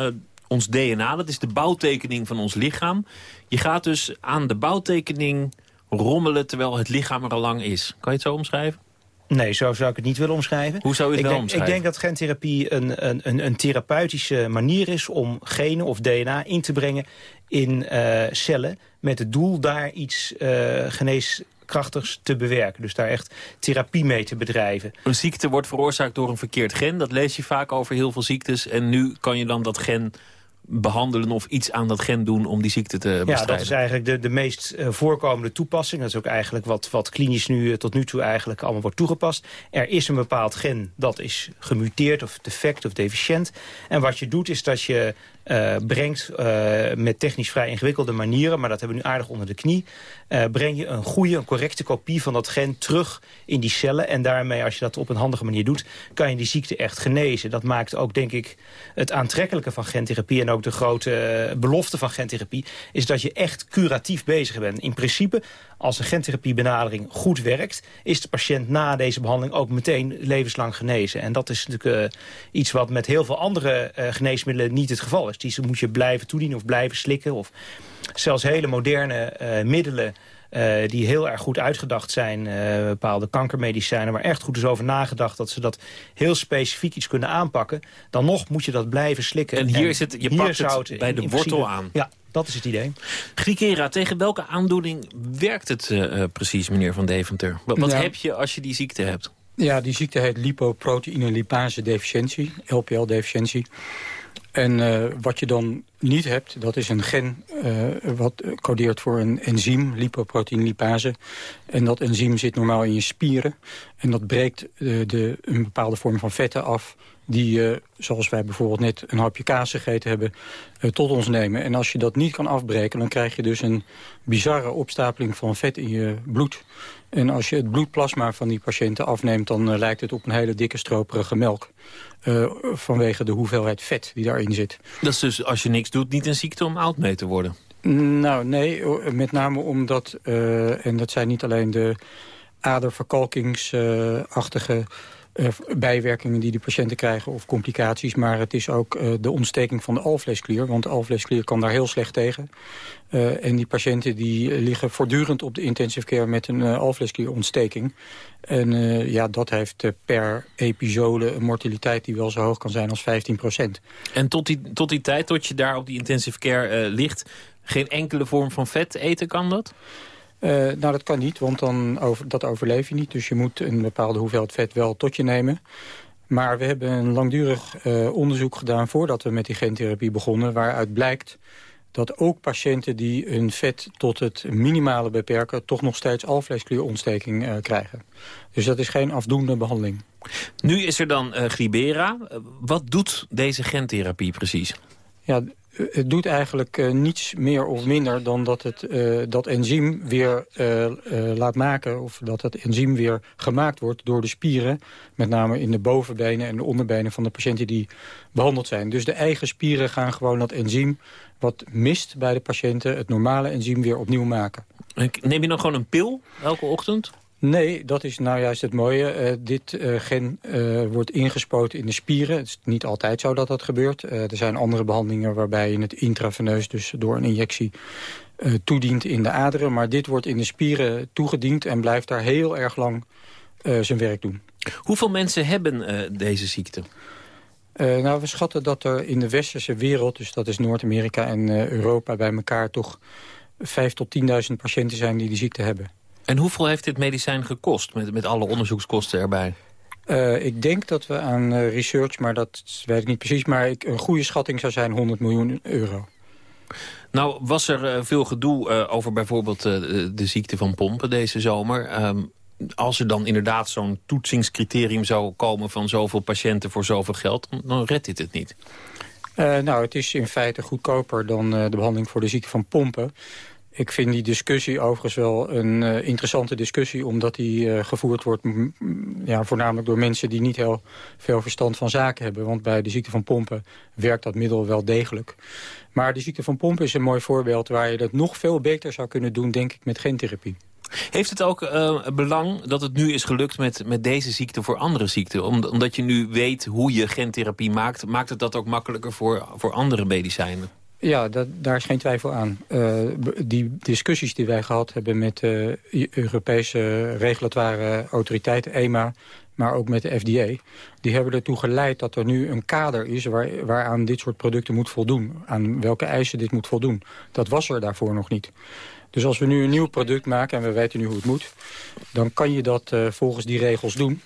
ons DNA, dat is de bouwtekening van ons lichaam. Je gaat dus aan de bouwtekening rommelen terwijl het lichaam er al lang is. Kan je het zo omschrijven? Nee, zo zou ik het niet willen omschrijven. Hoe zou je het ik wel denk, omschrijven? Ik denk dat gentherapie een, een, een, een therapeutische manier is... om genen of DNA in te brengen in uh, cellen... met het doel daar iets uh, geneeskrachtigs te bewerken. Dus daar echt therapie mee te bedrijven. Een ziekte wordt veroorzaakt door een verkeerd gen. Dat lees je vaak over heel veel ziektes. En nu kan je dan dat gen behandelen of iets aan dat gen doen om die ziekte te bestrijden? Ja, dat is eigenlijk de, de meest uh, voorkomende toepassing. Dat is ook eigenlijk wat, wat klinisch nu uh, tot nu toe eigenlijk allemaal wordt toegepast. Er is een bepaald gen dat is gemuteerd of defect of deficiënt. En wat je doet is dat je uh, brengt met technisch vrij ingewikkelde manieren... maar dat hebben we nu aardig onder de knie... breng je een goede, een correcte kopie van dat gen terug in die cellen. En daarmee, als je dat op een handige manier doet... kan je die ziekte echt genezen. Dat maakt ook, denk ik, het aantrekkelijke van gentherapie... en ook de grote belofte van gentherapie... is dat je echt curatief bezig bent. In principe, als een gentherapiebenadering goed werkt... is de patiënt na deze behandeling ook meteen levenslang genezen. En dat is natuurlijk uh, iets wat met heel veel andere geneesmiddelen niet het geval is. Die moet je blijven toedienen of blijven slikken. Of zelfs hele moderne uh, middelen... Uh, die heel erg goed uitgedacht zijn. Uh, bepaalde kankermedicijnen waar echt goed is over nagedacht... dat ze dat heel specifiek iets kunnen aanpakken. Dan nog moet je dat blijven slikken. En hier, en zit, je pakt het, het bij de wortel principe, aan. Ja, dat is het idee. Glikera, tegen welke aandoening werkt het uh, precies, meneer Van Deventer? Wat, wat ja. heb je als je die ziekte hebt? Ja, die ziekte heet lipoproteïne lipase deficiëntie, LPL-deficiëntie. En uh, wat je dan niet hebt, dat is een gen uh, wat codeert voor een enzym, lipoproteïne lipase. En dat enzym zit normaal in je spieren. En dat breekt uh, de, een bepaalde vorm van vetten af die, uh, zoals wij bijvoorbeeld net een hapje kaas gegeten hebben, tot ons nemen. En als je dat niet kan afbreken, dan krijg je dus een bizarre opstapeling van vet in je bloed. En als je het bloedplasma van die patiënten afneemt... dan uh, lijkt het op een hele dikke stroperige melk. vanwege de hoeveelheid vet die daarin zit. Dat is dus, als je niks doet, niet een ziekte om oud mee te worden? Nou, nee. Met name omdat, en dat zijn niet alleen de aderverkalkingsachtige uh, bijwerkingen die de patiënten krijgen of complicaties. Maar het is ook uh, de ontsteking van de alvleesklier. Want de alvleesklier kan daar heel slecht tegen. Uh, en die patiënten die liggen voortdurend op de intensive care met een alvleesklierontsteking. En ja, dat heeft per episode een mortaliteit die wel zo hoog kan zijn als 15 procent. En tot die, tot die tijd, tot je daar op die intensive care ligt... geen enkele vorm van vet eten, kan dat? Uh, nou, dat kan niet, want dan over, dat overleef je niet. Dus je moet een bepaalde hoeveelheid vet wel tot je nemen. Maar we hebben een langdurig uh, onderzoek gedaan voordat we met die gentherapie begonnen... waaruit blijkt dat ook patiënten die hun vet tot het minimale beperken... toch nog steeds alvleesklierontsteking uh, krijgen. Dus dat is geen afdoende behandeling. Nu is er dan Glibera. wat doet deze gentherapie precies? Ja, het doet eigenlijk uh, niets meer of minder dan dat het uh, dat enzym weer laat maken... of dat het enzym weer gemaakt wordt door de spieren... met name in de bovenbenen en de onderbenen van de patiënten die behandeld zijn. Dus de eigen spieren gaan gewoon dat enzym wat mist bij de patiënten... het normale enzym weer opnieuw maken. Neem je dan gewoon een pil elke ochtend? Nee, dat is nou juist het mooie. Uh, dit uh, gen uh, wordt ingespoten in de spieren. Het is niet altijd zo dat dat gebeurt. er zijn andere behandelingen waarbij je het intraveneus... dus door een injectie toedient in de aderen. Maar dit wordt in de spieren toegediend... en blijft daar heel erg lang zijn werk doen. Hoeveel mensen hebben deze ziekte? nou, we schatten dat er in de westerse wereld... dus dat is Noord-Amerika en Europa bij elkaar... toch 5 tot 10.000 patiënten zijn die die ziekte hebben. En hoeveel heeft dit medicijn gekost, met, met alle onderzoekskosten erbij? Uh, ik denk dat we aan uh, research, maar dat weet ik niet precies... maar ik, een goede schatting zou zijn 100 miljoen euro. Nou, was er uh, veel gedoe over bijvoorbeeld de ziekte van pompen deze zomer... Um, als er dan inderdaad zo'n toetsingscriterium zou komen... van zoveel patiënten voor zoveel geld, dan redt dit het niet. nou, het is in feite goedkoper dan de behandeling voor de ziekte van pompen. Ik vind die discussie overigens wel een uh, interessante discussie... omdat die uh, gevoerd wordt ja, voornamelijk door mensen... die niet heel veel verstand van zaken hebben. Want bij de ziekte van pompen werkt dat middel wel degelijk. Maar de ziekte van pompen is een mooi voorbeeld... waar je dat nog veel beter zou kunnen doen, denk ik, met gentherapie. Heeft het ook uh, belang dat het nu is gelukt met, met deze ziekte voor andere ziekten? Om, omdat je nu weet hoe je gentherapie maakt... maakt het dat ook makkelijker voor, voor andere medicijnen? Ja, dat, daar is geen twijfel aan. Uh, die discussies die wij gehad hebben met de uh, Europese regulatoire autoriteit, EMA... maar ook met de FDA, die hebben ertoe geleid dat er nu een kader is... Waar, waaraan dit soort producten moet voldoen. Aan welke eisen dit moet voldoen. Dat was er daarvoor nog niet. Dus als we nu een nieuw product maken en we weten nu hoe het moet... dan kan je dat uh, volgens die regels doen.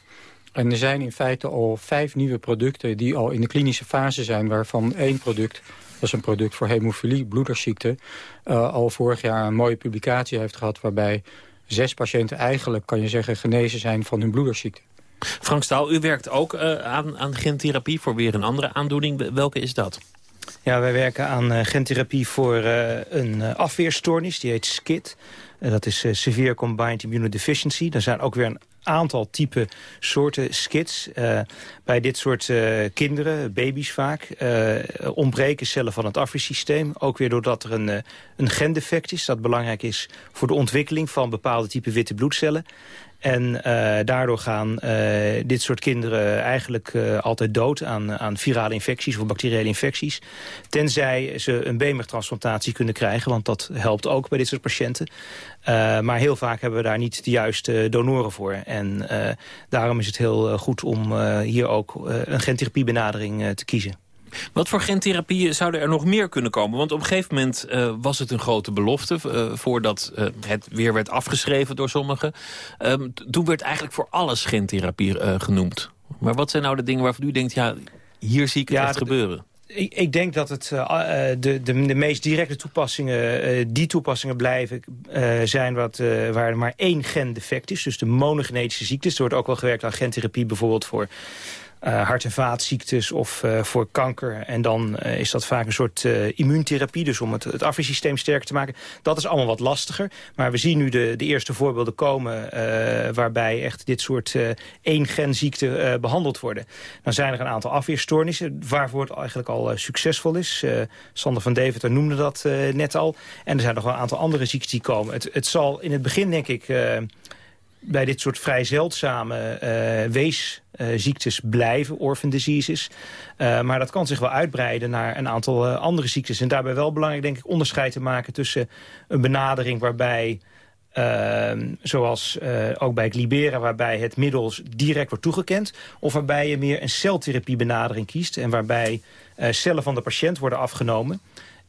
En er zijn in feite al vijf nieuwe producten die al in de klinische fase zijn... waarvan één product dat is een product voor hemofilie, bloedersziekte. Uh, al vorig jaar een mooie publicatie heeft gehad... waarbij zes patiënten eigenlijk, kan je zeggen, genezen zijn van hun bloedersziekte. Frank Staal, u werkt ook uh, aan, aan gentherapie voor weer een andere aandoening. Welke is dat? Ja, wij werken aan uh, gentherapie voor een afweerstoornis. Die heet SCID. dat is Severe Combined Immunodeficiency. Daar zijn ook weer een aantal type soorten skits. Uh, bij dit soort uh, kinderen, baby's vaak, uh, ontbreken cellen van het afweersysteem. Ook weer doordat er een, een gendefect is dat belangrijk is voor de ontwikkeling van bepaalde type witte bloedcellen. En uh, daardoor gaan uh, dit soort kinderen eigenlijk uh, altijd dood aan, aan virale infecties of bacteriële infecties. Tenzij ze een beenmergtransplantatie kunnen krijgen, want dat helpt ook bij dit soort patiënten. maar heel vaak hebben we daar niet de juiste donoren voor. En daarom is het heel goed om hier ook een gentherapiebenadering te kiezen. Wat voor gentherapieën zouden er nog meer kunnen komen? Want op een gegeven moment uh, was het een grote belofte... Uh, voordat uh, het weer werd afgeschreven door sommigen. Um, toen werd eigenlijk voor alles gentherapie genoemd. Maar wat zijn nou de dingen waarvan u denkt... ja, hier zie ik het ja, echt gebeuren? Ik, ik, denk dat het, uh, de, de, de, meest directe toepassingen, uh, die toepassingen blijven uh, zijn wat, waar er maar één gendefect is. Dus de monogenetische ziektes. Er wordt ook wel gewerkt aan gentherapie bijvoorbeeld voor uh, hart- en vaatziektes of uh, voor kanker. En dan uh, is dat vaak een soort immuuntherapie, dus om het, afweersysteem sterker te maken. Dat is allemaal wat lastiger. Maar we zien nu de, de eerste voorbeelden komen waarbij echt dit soort één genziekten behandeld worden. Dan zijn er een aantal afweerstoornissen waarvoor het eigenlijk al succesvol is. Sander van Deventer noemde dat net al. En er zijn nog wel een aantal andere ziektes die komen. Het, het zal in het begin, denk ik bij dit soort vrij zeldzame uh, weesziektes uh, blijven, orphan diseases. Uh, maar dat kan zich wel uitbreiden naar een aantal andere ziektes. En daarbij wel belangrijk, denk ik, onderscheid te maken tussen een benadering waarbij... Ehm, zoals ook bij Glibera, waarbij het middel direct wordt toegekend... of waarbij je meer een celtherapiebenadering kiest... en waarbij cellen van de patiënt worden afgenomen...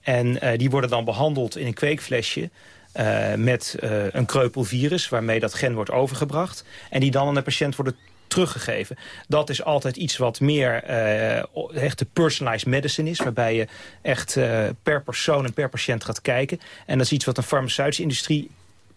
en die worden dan behandeld in een kweekflesje... Uh, met uh, een kreupelvirus waarmee dat gen wordt overgebracht. En die dan aan de patiënt worden teruggegeven. Dat is altijd iets wat meer uh, echte personalized medicine is. Waarbij je echt per persoon en per patiënt gaat kijken. En dat is iets wat een farmaceutische industrie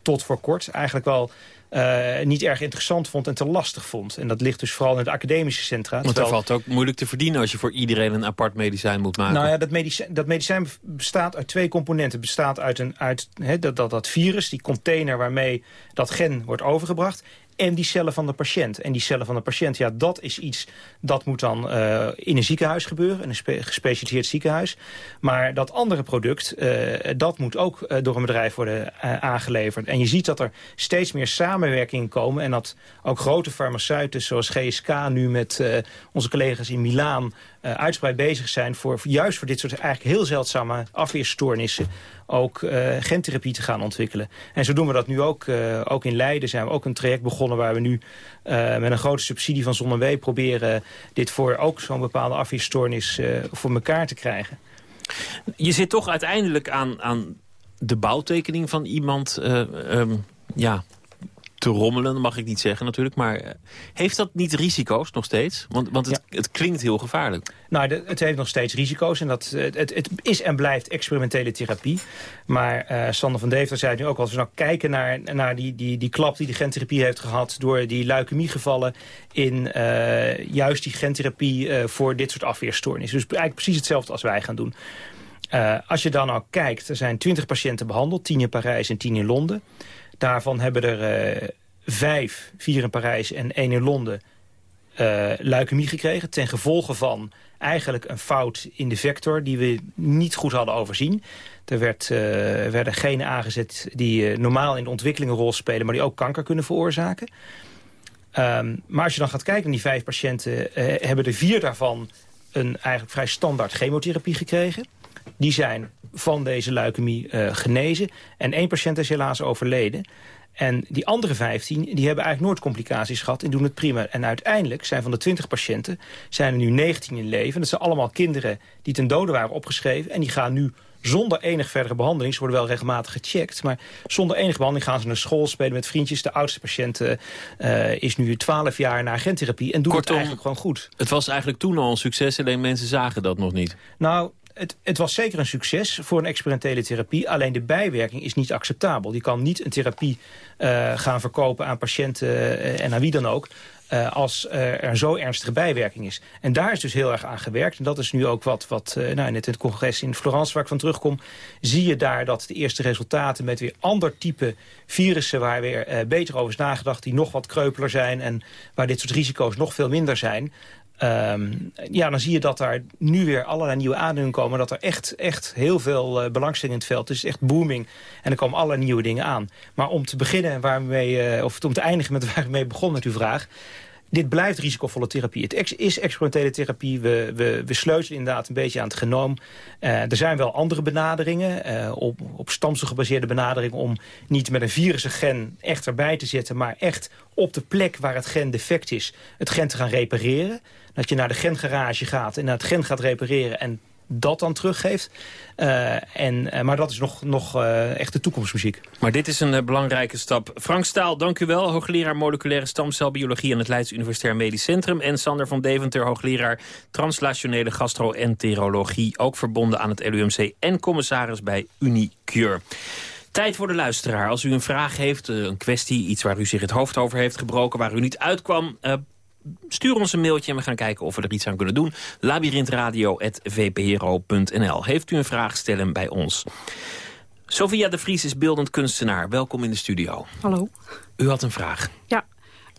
tot voor kort eigenlijk wel uh, niet erg interessant vond en te lastig vond. En dat ligt dus vooral in de academische centra. Want daar valt ook moeilijk te verdienen als je voor iedereen een apart medicijn moet maken. Nou ja, dat medicijn, dat medicijn bestaat uit twee componenten. Het bestaat uit, een, uit he, dat, dat, dat virus, die container waarmee dat gen wordt overgebracht en die cellen van de patiënt. En die cellen van de patiënt, ja, dat is iets dat moet dan uh, in een ziekenhuis gebeuren, een gespecialiseerd ziekenhuis. Maar dat andere product, uh, dat moet ook uh, door een bedrijf worden aangeleverd. En je ziet dat er steeds meer samenwerking komen en dat ook grote farmaceuten zoals GSK nu met onze collega's in Milaan uh, uitgebreid bezig zijn... Voor, juist voor dit soort eigenlijk heel zeldzame afweerstoornissen... ook uh, gentherapie te gaan ontwikkelen. En zo doen we dat nu ook. Uh, ook in Leiden zijn we ook een traject begonnen... waar we nu met een grote subsidie van Zonnewee proberen... dit voor ook zo'n bepaalde afweerstoornis voor elkaar te krijgen. Je zit toch uiteindelijk aan, aan de bouwtekening van iemand... Um, ja, te rommelen, mag ik niet zeggen natuurlijk. Maar eh, heeft dat niet risico's nog steeds? Want, want het, het klinkt heel gevaarlijk. Nou, het heeft nog steeds risico's. En dat, het, het is en blijft experimentele therapie. Maar uh, Sander van Deventer zei nu ook al... als we nou kijken naar, naar die, die, die klap die de gentherapie heeft gehad... door die leukemiegevallen in uh, juist die gentherapie uh, voor dit soort afweerstoornissen. Dus eigenlijk precies hetzelfde als wij gaan doen. Als je dan nou kijkt, er zijn 20 patiënten behandeld. 10 in Parijs en 10 in Londen. Daarvan hebben er uh, vijf, vier in Parijs en één in Londen, uh, leukemie gekregen. Ten gevolge van eigenlijk een fout in de vector die we niet goed hadden overzien. Er werd, uh, werden genen aangezet die normaal in de ontwikkeling een rol spelen... maar die ook kanker kunnen veroorzaken. Um, maar als je dan gaat kijken naar die vijf patiënten... hebben er vier daarvan een eigenlijk vrij standaard chemotherapie gekregen. Die zijn van deze leukemie genezen. En één patiënt is helaas overleden. En die andere 15 die hebben eigenlijk nooit complicaties gehad en doen het prima. En uiteindelijk zijn van de 20 patiënten zijn er nu 19 in leven. Dat zijn allemaal kinderen die ten dode waren opgeschreven. En die gaan nu zonder enig verdere behandeling. Ze worden wel regelmatig gecheckt. Maar zonder enige behandeling gaan ze naar school spelen met vriendjes. De oudste patiënt uh, is nu 12 jaar na gentherapie. En doet Kortom, het eigenlijk gewoon goed. Het was eigenlijk toen al een succes. Alleen mensen zagen dat nog niet. Nou, het, het, was zeker een succes voor een experimentele therapie. Alleen de bijwerking is niet acceptabel. Je kan niet een therapie uh, gaan verkopen aan patiënten uh, en aan wie dan ook... Uh, als er zo ernstige bijwerking is. En daar is dus heel erg aan gewerkt. En dat is nu ook wat, wat nou, net in het congres in Florence waar ik van terugkom... zie je daar dat de eerste resultaten met weer ander type virussen... waar weer beter over is nagedacht, die nog wat kreupeler zijn... en waar dit soort risico's nog veel minder zijn... Um, ja, dan zie je dat daar nu weer allerlei nieuwe aandoeningen komen. Dat er echt, echt heel veel uh, belangstelling in het veld is. Echt booming. En er komen allerlei nieuwe dingen aan. Maar om te beginnen, waarmee, uh, of om te eindigen met waar ik mee begon met uw vraag dit blijft risicovolle therapie. Het is experimentele therapie. We, we, we sleutelen inderdaad een beetje aan het genoom. Uh, er zijn wel andere benaderingen, uh, op, op stamcel gebaseerde benaderingen... om niet met een virusgen echt erbij te zetten... maar echt op de plek waar het gen defect is, het gen te gaan repareren. Dat je naar de gengarage gaat en naar het gen gaat repareren... en dat dan teruggeeft. Uh, en, uh, maar dat is nog, nog uh, echt de toekomstmuziek. Maar dit is een belangrijke stap. Frank Staal, dank u wel. Hoogleraar moleculaire stamcelbiologie aan het Leids Universitair Medisch Centrum. En Sander van Deventer, hoogleraar translationele gastroenterologie. Ook verbonden aan het LUMC en commissaris bij Unicure. Tijd voor de luisteraar. Als u een vraag heeft, een kwestie, iets waar u zich het hoofd over heeft gebroken... waar u niet uitkwam stuur ons een mailtje en we gaan kijken of we er iets aan kunnen doen. labyrinthradio.vpro.nl Heeft u een vraag, stel hem bij ons. Sophia de Vries is beeldend kunstenaar. Welkom in de studio. Hallo. U had een vraag. Ja,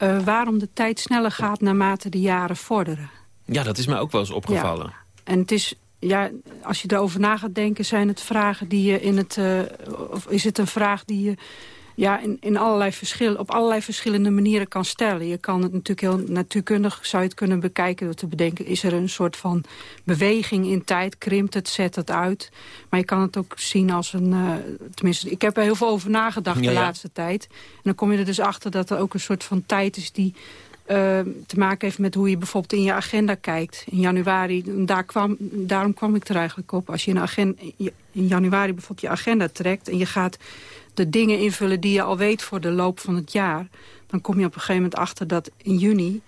uh, waarom de tijd sneller gaat naarmate de jaren vorderen. Ja, dat is mij ook wel eens opgevallen. Ja. En het is, ja, als je erover na gaat denken, zijn het vragen die je in het... Uh, of is het een vraag die je ja, in, in allerlei verschil, op allerlei verschillende manieren kan stellen. Je kan het natuurlijk heel natuurkundig zou je het kunnen bekijken... door te bedenken, is er een soort van beweging in tijd? Krimpt het, zet het uit? Maar je kan het ook zien als een... Uh, tenminste, ik heb er heel veel over nagedacht de laatste tijd. En dan kom je er dus achter dat er ook een soort van tijd is... die uh, te maken heeft met hoe je bijvoorbeeld in je agenda kijkt. In januari, daar kwam, daarom kwam ik er eigenlijk op. Als je in, agenda, in januari bijvoorbeeld je agenda trekt... en je gaat de dingen invullen die je al weet voor de loop van het jaar... dan kom je op een gegeven moment achter dat in juni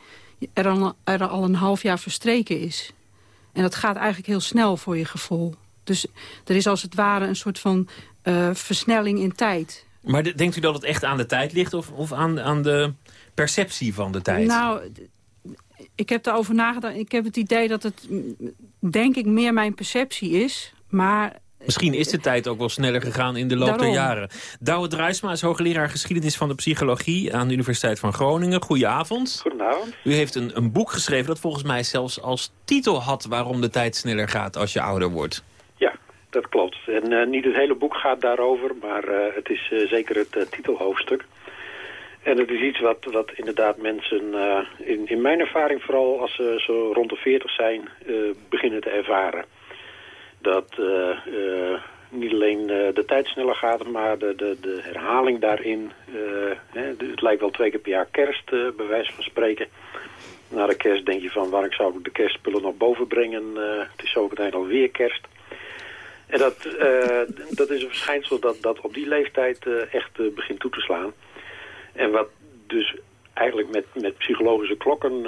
er al, er al een half jaar verstreken is. En dat gaat eigenlijk heel snel voor je gevoel. Dus er is als het ware een soort van uh, versnelling in tijd. Maar denkt u dat het echt aan de tijd ligt of, of aan, aan de perceptie van de tijd? Nou, ik heb erover nagedacht. Ik heb het idee dat het, denk ik, meer mijn perceptie is. Maar Misschien is de tijd ook wel sneller gegaan in de loop der jaren. Douwe Druisma is hoogleraar geschiedenis van de psychologie... aan de Universiteit van Groningen. Goedenavond. Goedenavond. U heeft een, een boek geschreven dat volgens mij zelfs als titel had... waarom de tijd sneller gaat als je ouder wordt. Ja, dat klopt. En uh, niet het hele boek gaat daarover, maar uh, het is uh, zeker het titelhoofdstuk. En het is iets wat, wat inderdaad mensen, in, in mijn ervaring vooral als ze zo rond de 40 zijn, beginnen te ervaren dat uh, uh, niet alleen uh, de tijd sneller gaat, maar de, de, de herhaling daarin. Hè, het lijkt wel twee keer per jaar kerst, bij wijze van spreken. Na de kerst denk je van, waarom zou ik de kerstspullen nog boven brengen? het is zo meteen alweer kerst. En dat, dat is een verschijnsel dat, dat op die leeftijd echt begint toe te slaan. En wat dus eigenlijk met, met psychologische klokken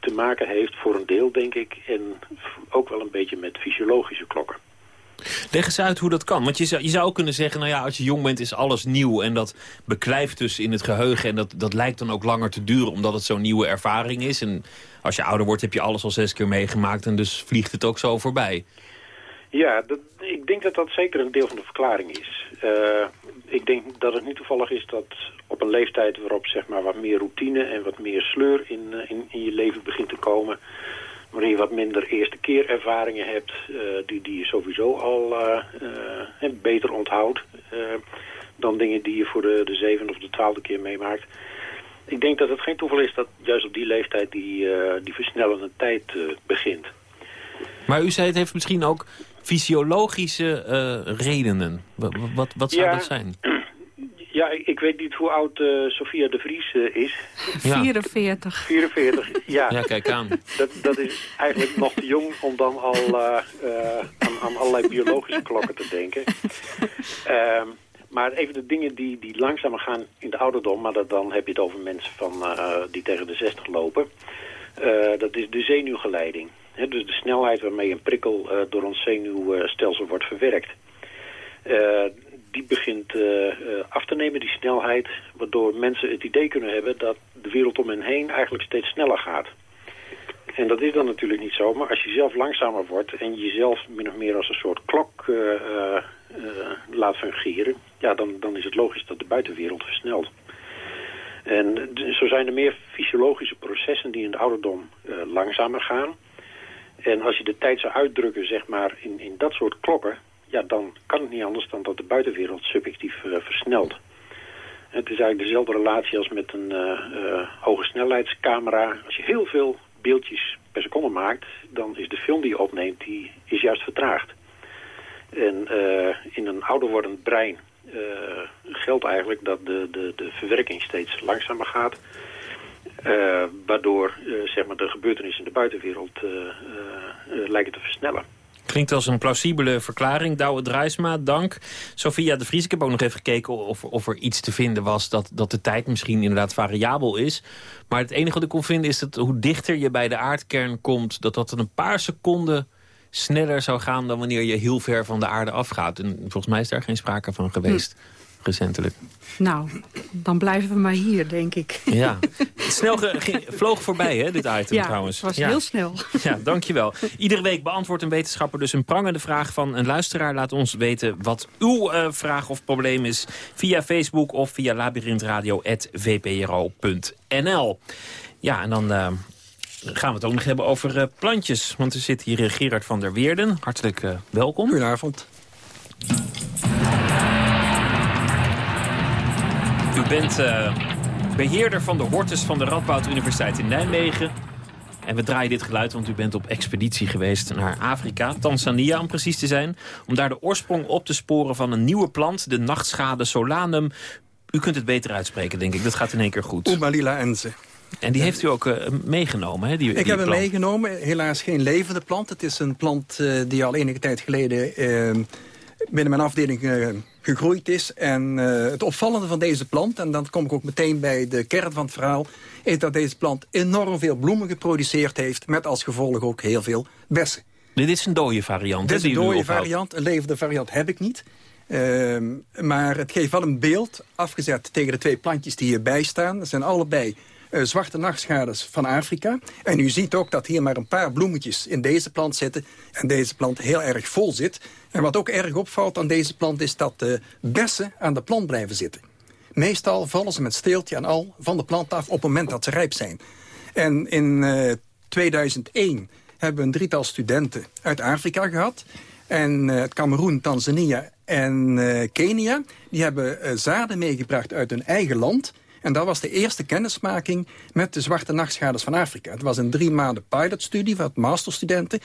te maken heeft voor een deel, denk ik. En ook wel een beetje met fysiologische klokken. Leg eens uit hoe dat kan. Want je zou, je zou kunnen zeggen, nou ja, als je jong bent is alles nieuw. En dat beklijft dus in het geheugen. En dat, dat lijkt dan ook langer te duren, omdat het zo'n nieuwe ervaring is. En als je ouder wordt heb je alles al zes keer meegemaakt. En dus vliegt het ook zo voorbij. Ja, dat, ik denk dat dat zeker een deel van de verklaring is. Uh, ik denk dat het niet toevallig is dat op een leeftijd waarop zeg maar, wat meer routine en wat meer sleur in, eh, in, in je leven begint te komen... waarin je wat minder eerste keer ervaringen hebt uh, die, die je sowieso al uh, beter onthoudt... dan dingen die je voor de, de zevende of de twaalfde keer meemaakt. Ik denk dat het geen toeval is dat juist op die leeftijd die, die versnellende tijd begint. Maar u zei het heeft misschien ook fysiologische uh, redenen. Wat, wat, wat zou dat zijn? Ja, ik, ik, weet niet hoe oud uh, Sophia de Vries uh, is. Ja. 44. 44, ja. Ja, kijk aan. Dat, dat is eigenlijk nog te jong om dan al aan, aan, allerlei biologische klokken te denken. Ehm, maar even de dingen die, die langzamer gaan in de ouderdom... maar dat, dan heb je het over mensen van, die tegen de 60 lopen... dat is de zenuwgeleiding dus de snelheid waarmee een prikkel uh, door ons zenuwstelsel wordt verwerkt. Uh, die begint uh, af te nemen, die snelheid, waardoor mensen het idee kunnen hebben dat de wereld om hen heen eigenlijk steeds sneller gaat. En dat is dan natuurlijk niet zo, maar als je zelf langzamer wordt en jezelf min of meer als een soort klok laat fungeren, ja, dan, dan is het logisch dat de buitenwereld versnelt. En zo zijn er meer fysiologische processen die in de ouderdom langzamer gaan. En als je de tijd zou uitdrukken, zeg maar, in, in dat soort klokken... ja, dan kan het niet anders dan dat de buitenwereld subjectief uh, versnelt. Het is eigenlijk dezelfde relatie als met een uh, hoge snelheidscamera. Als je heel veel beeldjes per seconde maakt... dan is de film die je opneemt, die is juist vertraagd. En in een ouder wordend brein geldt eigenlijk dat de, de, de verwerking steeds langzamer gaat... Uh, waardoor uh, zeg maar de gebeurtenissen in de buitenwereld uh, lijken te versnellen. Klinkt als een plausibele verklaring. Douwe Druisma, dank. Sophia de Vries, ik heb ook nog even gekeken of, of er iets te vinden was... Dat, dat de tijd misschien inderdaad variabel is. Maar het enige wat ik kon vinden is dat hoe dichter je bij de aardkern komt... dat dat een paar seconden sneller zou gaan dan wanneer je heel ver van de aarde afgaat. En volgens mij is daar geen sprake van geweest. Hm recentelijk. Nou, dan blijven we maar hier, denk ik. Ja, Snel vloog voorbij, hè, dit item ja, trouwens. het was heel snel. Ja, dankjewel. Iedere week beantwoordt een wetenschapper dus een prangende vraag van een luisteraar. Laat ons weten wat uw uh, vraag of probleem is via Facebook of via labyrinthradio.vpro.nl. Ja, en dan... Uh, gaan we het ook nog hebben over uh, plantjes. Want er zit hier Gerard van der Weerden. Hartelijk uh, welkom. Goedenavond. U bent uh, beheerder van de hortus van de Radboud Universiteit in Nijmegen. En we draaien dit geluid, want u bent op expeditie geweest naar Afrika, Tanzania om precies te zijn. Om daar de oorsprong op te sporen van een nieuwe plant, de nachtschade Solanum. U kunt het beter uitspreken, denk ik. Dat gaat in één keer goed. Oemalila enze. En die heeft u ook uh, meegenomen, hè? Die, ik heb hem meegenomen. Helaas geen levende plant. Het is een plant uh, die al enige tijd geleden binnen mijn afdeling gegroeid is. En het opvallende van deze plant, en dan kom ik ook meteen bij de kern van het verhaal... is dat deze plant enorm veel bloemen geproduceerd heeft... met als gevolg ook heel veel bessen. Dit is een dode variant, Dit is een dode variant. Een levende variant heb ik niet. Uh, maar het geeft wel een beeld, afgezet tegen de twee plantjes die hierbij staan. Dat zijn allebei uh, zwarte nachtschades van Afrika. En u ziet ook dat hier maar een paar bloemetjes in deze plant zitten. En deze plant heel erg vol zit. En wat ook erg opvalt aan deze plant is dat de bessen aan de plant blijven zitten. Meestal vallen ze met steeltje en al van de plant af op het moment dat ze rijp zijn. En in uh, 2001 hebben we een drietal studenten uit Afrika gehad. En uh, Cameroen, Tanzania en uh, Kenia... die hebben zaden meegebracht uit hun eigen land... En dat was de eerste kennismaking met de zwarte nachtschades van Afrika. Het was een drie maanden pilotstudie van masterstudenten.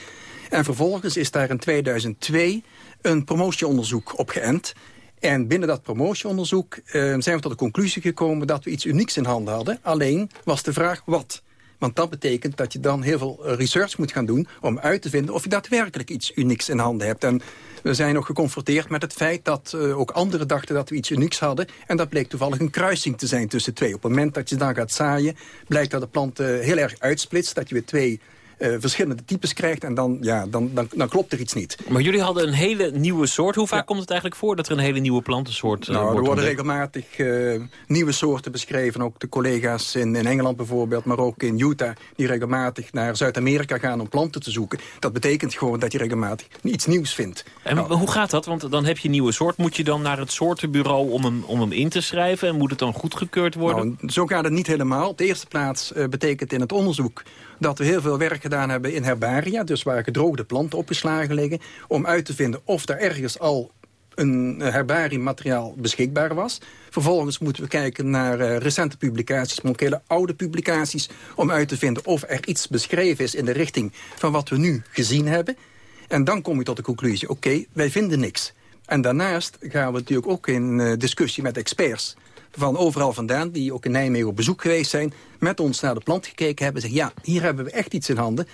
En vervolgens is daar in 2002 een promotieonderzoek op geënt. En binnen dat promotieonderzoek uh, zijn we tot de conclusie gekomen... dat we iets unieks in handen hadden. Alleen was de vraag wat. Want dat betekent dat je dan heel veel research moet gaan doen... om uit te vinden of je daadwerkelijk iets unieks in handen hebt. En we zijn ook geconfronteerd met het feit dat uh, ook anderen dachten dat we iets unieks hadden. En dat bleek toevallig een kruising te zijn tussen twee. Op het moment dat je dan gaat zaaien, blijkt dat de plant uh, heel erg uitsplitst. Dat je weer twee uh, verschillende types krijgt. En dan, ja, dan, dan, dan, klopt er iets niet. Maar jullie hadden een hele nieuwe soort. Hoe vaak ja. komt het eigenlijk voor dat er een hele nieuwe plantensoort uh, nou, wordt Er worden regelmatig uh, nieuwe soorten beschreven. Ook de collega's in, in Engeland bijvoorbeeld, maar ook in Utah... die regelmatig naar Zuid-Amerika gaan om planten te zoeken. Dat betekent gewoon dat je regelmatig iets nieuws vindt. En nou, hoe gaat dat? Want dan heb je een nieuwe soort. Moet je dan naar het soortenbureau om hem, om hem in te schrijven? En moet het dan goedgekeurd worden? Nou, zo gaat het niet helemaal. Op de eerste plaats betekent in het onderzoek dat we heel veel werk gedaan hebben in herbaria... dus waar gedroogde planten opgeslagen liggen... om uit te vinden of er ergens al een herbariummateriaal beschikbaar was. Vervolgens moeten we kijken naar uh, recente publicaties, maar ook hele oude publicaties... om uit te vinden of er iets beschreven is in de richting van wat we nu gezien hebben. En dan kom je tot de conclusie, oké, wij vinden niks. En daarnaast gaan we natuurlijk ook in uh, discussie met experts van overal vandaan... die ook in Nijmegen op bezoek geweest zijn... met ons naar de plant gekeken hebben en zeggen... ja, hier hebben we echt iets in handen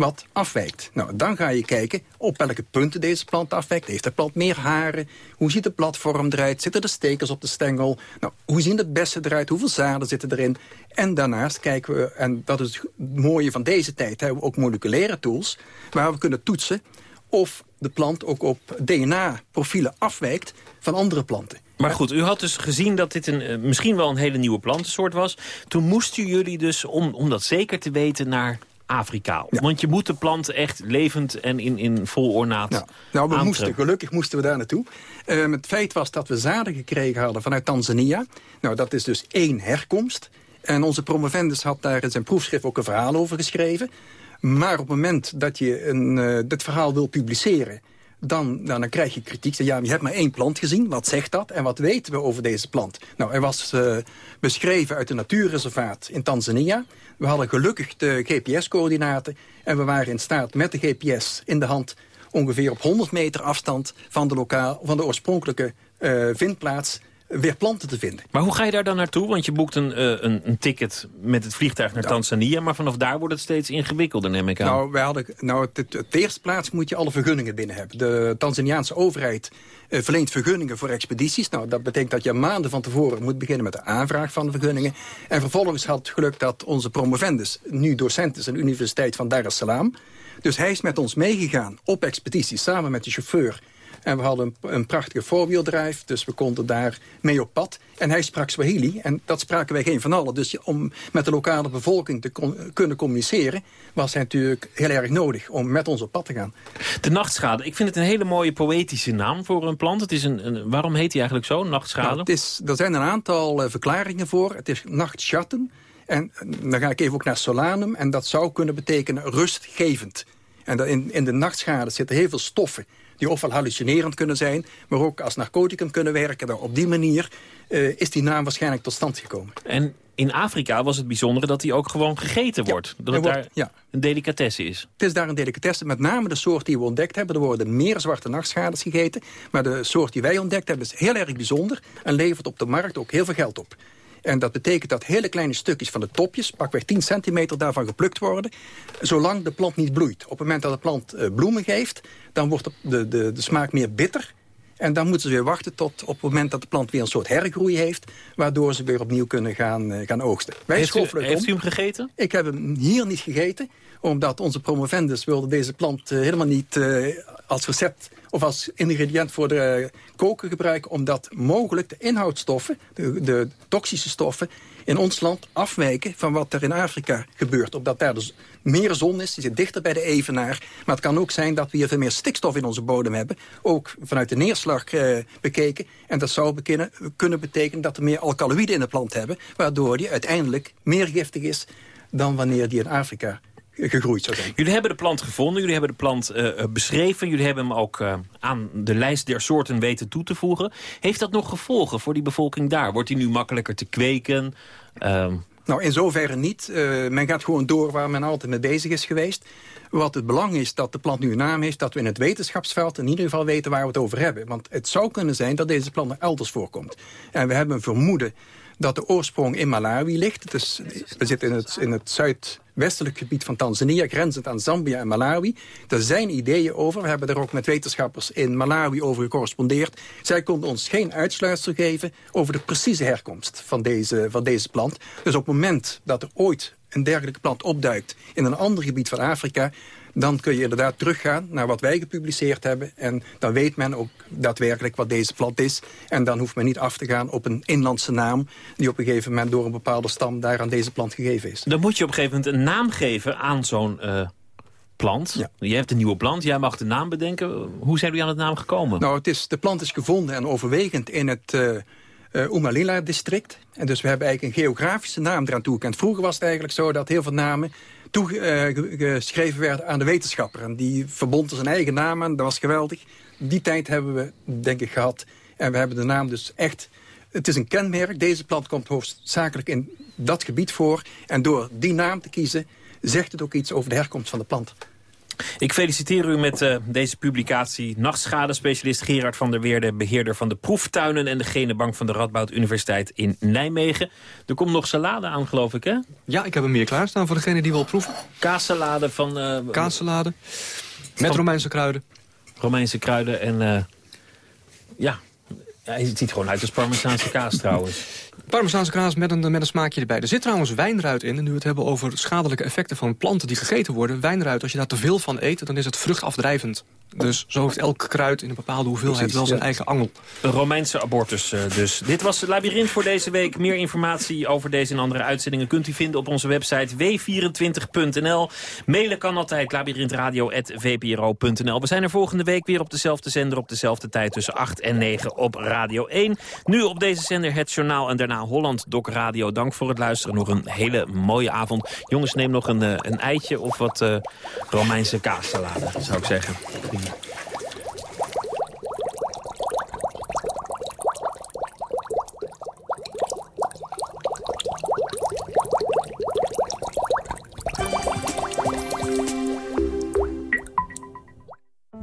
wat afwijkt. Nou, dan ga je kijken op welke punten deze plant afwijkt. Heeft de plant meer haren? Hoe ziet de platform eruit? Zitten er stekels op de stengel? Nou, hoe zien de bessen eruit? Hoeveel zaden zitten erin? En daarnaast kijken we, en dat is het mooie van deze tijd... hebben we ook moleculaire tools waar we kunnen toetsen... of de plant ook op DNA-profielen afwijkt van andere planten. Maar goed, u had dus gezien dat dit een, uh, misschien wel een hele nieuwe plantensoort was. Toen moesten jullie dus, om, om dat zeker te weten, naar Afrika. Ja. Want je moet de plant echt levend en in, in vol ornaat ja. Nou, we moesten, gelukkig moesten we daar naartoe. Uh, het feit was dat we zaden gekregen hadden vanuit Tanzania. Nou, dat is dus één herkomst. En onze promovendus had daar in zijn proefschrift ook een verhaal over geschreven. Maar op het moment dat je een, uh, dit verhaal wil publiceren dan, nou, dan krijg je kritiek. Ja, je hebt maar één plant gezien. Wat zegt dat? En wat weten we over deze plant? Nou, er was uh, beschreven uit een natuurreservaat in Tanzania. We hadden gelukkig de GPS-coördinaten. En we waren in staat met de GPS in de hand... ongeveer op 100 meter afstand van de, lokaal, van de oorspronkelijke uh, vindplaats weer planten te vinden. Maar hoe ga je daar dan naartoe? Want je boekt een, uh, een, een, ticket met het vliegtuig naar ja. Tanzania... maar vanaf daar wordt het steeds ingewikkelder, neem ik aan. Nou, wij hadden, nou het, het, het eerste plaats moet je alle vergunningen binnen hebben. De Tanzaniaanse overheid uh, verleent vergunningen voor expedities. Nou, dat betekent dat je maanden van tevoren moet beginnen met de aanvraag van de vergunningen. En vervolgens had het geluk dat onze promovendus... nu docent is aan de Universiteit van Dar es Salaam... Dus hij is met ons meegegaan op expeditie samen met de chauffeur En we hadden een, een prachtige voorwieldrijf, dus we konden daar mee op pad. En hij sprak Swahili en dat spraken wij geen van allen. Dus om met de lokale bevolking te kunnen communiceren... was hij natuurlijk heel erg nodig om met ons op pad te gaan. De nachtschade, ik vind het een hele mooie poëtische naam voor een plant. Het is een, een waarom heet hij eigenlijk zo, nachtschade? Nou, het is, er zijn een aantal uh, verklaringen voor. Het is nachtschatten. En eh, dan ga ik even ook naar solanum. En dat zou kunnen betekenen rustgevend. En in, in de nachtschade zitten heel veel stoffen die ofwel hallucinerend kunnen zijn... maar ook als narcoticum kunnen werken. Op die manier uh, is die naam waarschijnlijk tot stand gekomen. En in Afrika was het bijzondere dat hij ook gewoon gegeten wordt. dat het daar ja. een delicatesse is. Het is daar een delicatesse. Met name de soort die we ontdekt hebben. Er worden meer zwarte nachtschades gegeten. Maar de soort die wij ontdekt hebben is heel erg bijzonder... en levert op de markt ook heel veel geld op. En dat betekent dat hele kleine stukjes van de topjes... pakweg 10 centimeter daarvan geplukt worden... zolang de plant niet bloeit. Op het moment dat de plant uh, bloemen geeft... dan wordt de, de, de smaak meer bitter... En dan moeten ze weer wachten tot op het moment dat de plant weer een soort hergroei heeft... waardoor ze weer opnieuw kunnen gaan, uh, gaan oogsten. Wij heeft u, heeft u hem gegeten? Ik heb hem hier niet gegeten, omdat onze promovendus wilde deze plant uh, helemaal niet uh, als recept of als ingrediënt voor de koken gebruiken... omdat mogelijk de inhoudstoffen, de, de toxische stoffen... in ons land afwijken van wat er in Afrika gebeurt. Omdat daar dus meer zon is, die zit dichter bij de evenaar. Maar het kan ook zijn dat we hier veel meer stikstof in onze bodem hebben. Ook vanuit de neerslag eh, bekeken. En dat zou kunnen betekenen dat we meer alkaloïden in de plant hebben. Waardoor die uiteindelijk meer giftig is dan wanneer die in Afrika gegroeid zou zijn. Jullie hebben de plant gevonden, jullie hebben de plant uh, beschreven... jullie hebben hem ook uh, aan de lijst der soorten weten toe te voegen. Heeft dat nog gevolgen voor die bevolking daar? Wordt die nu makkelijker te kweken? Uh... Nou, in zoverre niet. Men gaat gewoon door waar men altijd mee bezig is geweest. Wat het belang is dat de plant nu een naam heeft... dat we in het wetenschapsveld in ieder geval weten waar we het over hebben. Want het zou kunnen zijn dat deze plant elders voorkomt. En we hebben een vermoeden dat de oorsprong in Malawi ligt. Dus we zitten in het, in het zuidwestelijk gebied van Tanzania... grenzend aan Zambia en Malawi. Er zijn ideeën over. We hebben er ook met wetenschappers in Malawi over gecorrespondeerd. Zij konden ons geen uitsluitsel geven over de precieze herkomst van deze, van deze plant. Dus op het moment dat er ooit een dergelijke plant opduikt in een ander gebied van Afrika dan kun je inderdaad teruggaan naar wat wij gepubliceerd hebben. En dan weet men ook daadwerkelijk wat deze plant is. En dan hoeft men niet af te gaan op een inlandse naam... die op een gegeven moment door een bepaalde stam daar aan deze plant gegeven is. Dan moet je op een gegeven moment een naam geven aan zo'n... Uh plant. Ja. Je hebt een nieuwe plant, jij mag de naam bedenken. Hoe zijn jullie aan het naam gekomen? Nou, het is, de plant is gevonden en overwegend in het uh, uh, Umalila-district. En dus we hebben eigenlijk een geografische naam eraan toegekend. Vroeger was het eigenlijk zo dat heel veel namen toegeschreven uh, werden aan de wetenschapper. En die verbond er zijn eigen naam aan, dat was geweldig. Die tijd hebben we, denk ik, gehad. En we hebben de naam dus echt... Het is een kenmerk. Deze plant komt hoofdzakelijk in dat gebied voor. En door die naam te kiezen, zegt het ook iets over de herkomst van de plant. Ik feliciteer u met uh, deze publicatie. Nachtschadespecialist Gerard van der Weerde... beheerder van de proeftuinen en de genenbank van de Radboud Universiteit in Nijmegen. Er komt nog salade aan, geloof ik, hè? Ja, ik heb hem meer klaarstaan voor degene die wil proeven. Kaassalade van... Uh, Kaassalade. Met Romeinse kruiden. Romeinse kruiden en... Uh, ja, ja, het ziet gewoon uit als Parmezaanse kaas trouwens. Parmezaanse kaas met een, met een smaakje erbij. Er zit trouwens wijnruit in. En nu we het hebben over schadelijke effecten van planten die gegeten worden. Wijnruit, als je daar te veel van eet, dan is het vruchtafdrijvend. Dus zo heeft elk kruid in een bepaalde hoeveelheid wel zijn eigen angel. Een Romeinse abortus uh, dus. Dit was Labyrinth voor deze week. Meer informatie over deze en andere uitzendingen kunt u vinden op onze website w24.nl. Mailen kan altijd labyrinthradio.vpro.nl. We zijn er volgende week weer op dezelfde zender op dezelfde tijd tussen 8 en 9 op Radio 1. Nu op deze zender het journaal en daarna Holland Doc Radio. Dank voor het luisteren. Nog een hele mooie avond. Jongens, neem nog een, eh, een eitje of wat uh, Romeinse kaassalade, zou ik zeggen.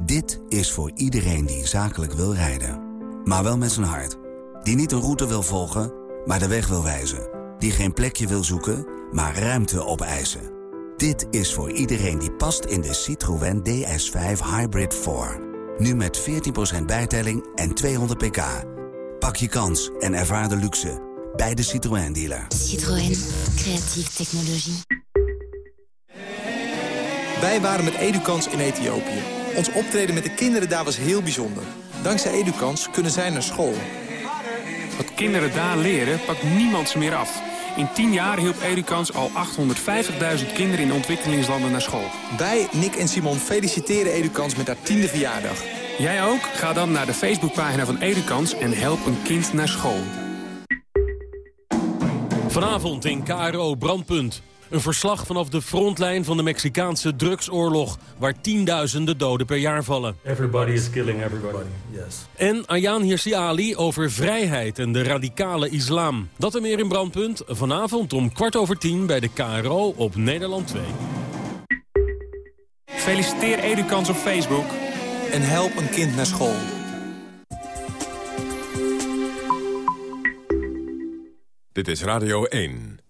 Dit is voor iedereen die zakelijk wil rijden. Maar wel met zijn hart. Die niet een route wil volgen, maar de weg wil wijzen. Die geen plekje wil zoeken, maar ruimte opeisen. Dit is voor iedereen die past in de Citroën DS5 Hybrid 4. Nu met 14% bijtelling en 200 pk. Pak je kans en ervaar de luxe bij de Citroën dealer. Citroën, creatieve technologie. Wij waren met Edukans in Ethiopië. Ons optreden met de kinderen daar was heel bijzonder. Dankzij Edukans kunnen zij naar school. Wat kinderen daar leren, pakt niemand ze meer af. In 10 jaar hielp Edukans al 850.000 kinderen in ontwikkelingslanden naar school. Wij, Nick en Simon, feliciteren Edukans met haar tiende verjaardag. Jij ook? Ga dan naar de Facebookpagina van Edukans en help een kind naar school. Vanavond in KRO Brandpunt. Een verslag vanaf de frontlijn van de Mexicaanse drugsoorlog... waar tienduizenden doden per jaar vallen. Everybody is killing everybody, yes. En Ayaan Hirsi Ali over vrijheid en de radicale islam. Dat en meer in Brandpunt. Vanavond om kwart over tien bij de KRO op Nederland 2. Feliciteer Edukans op Facebook. En help een kind naar school. Dit is Radio 1.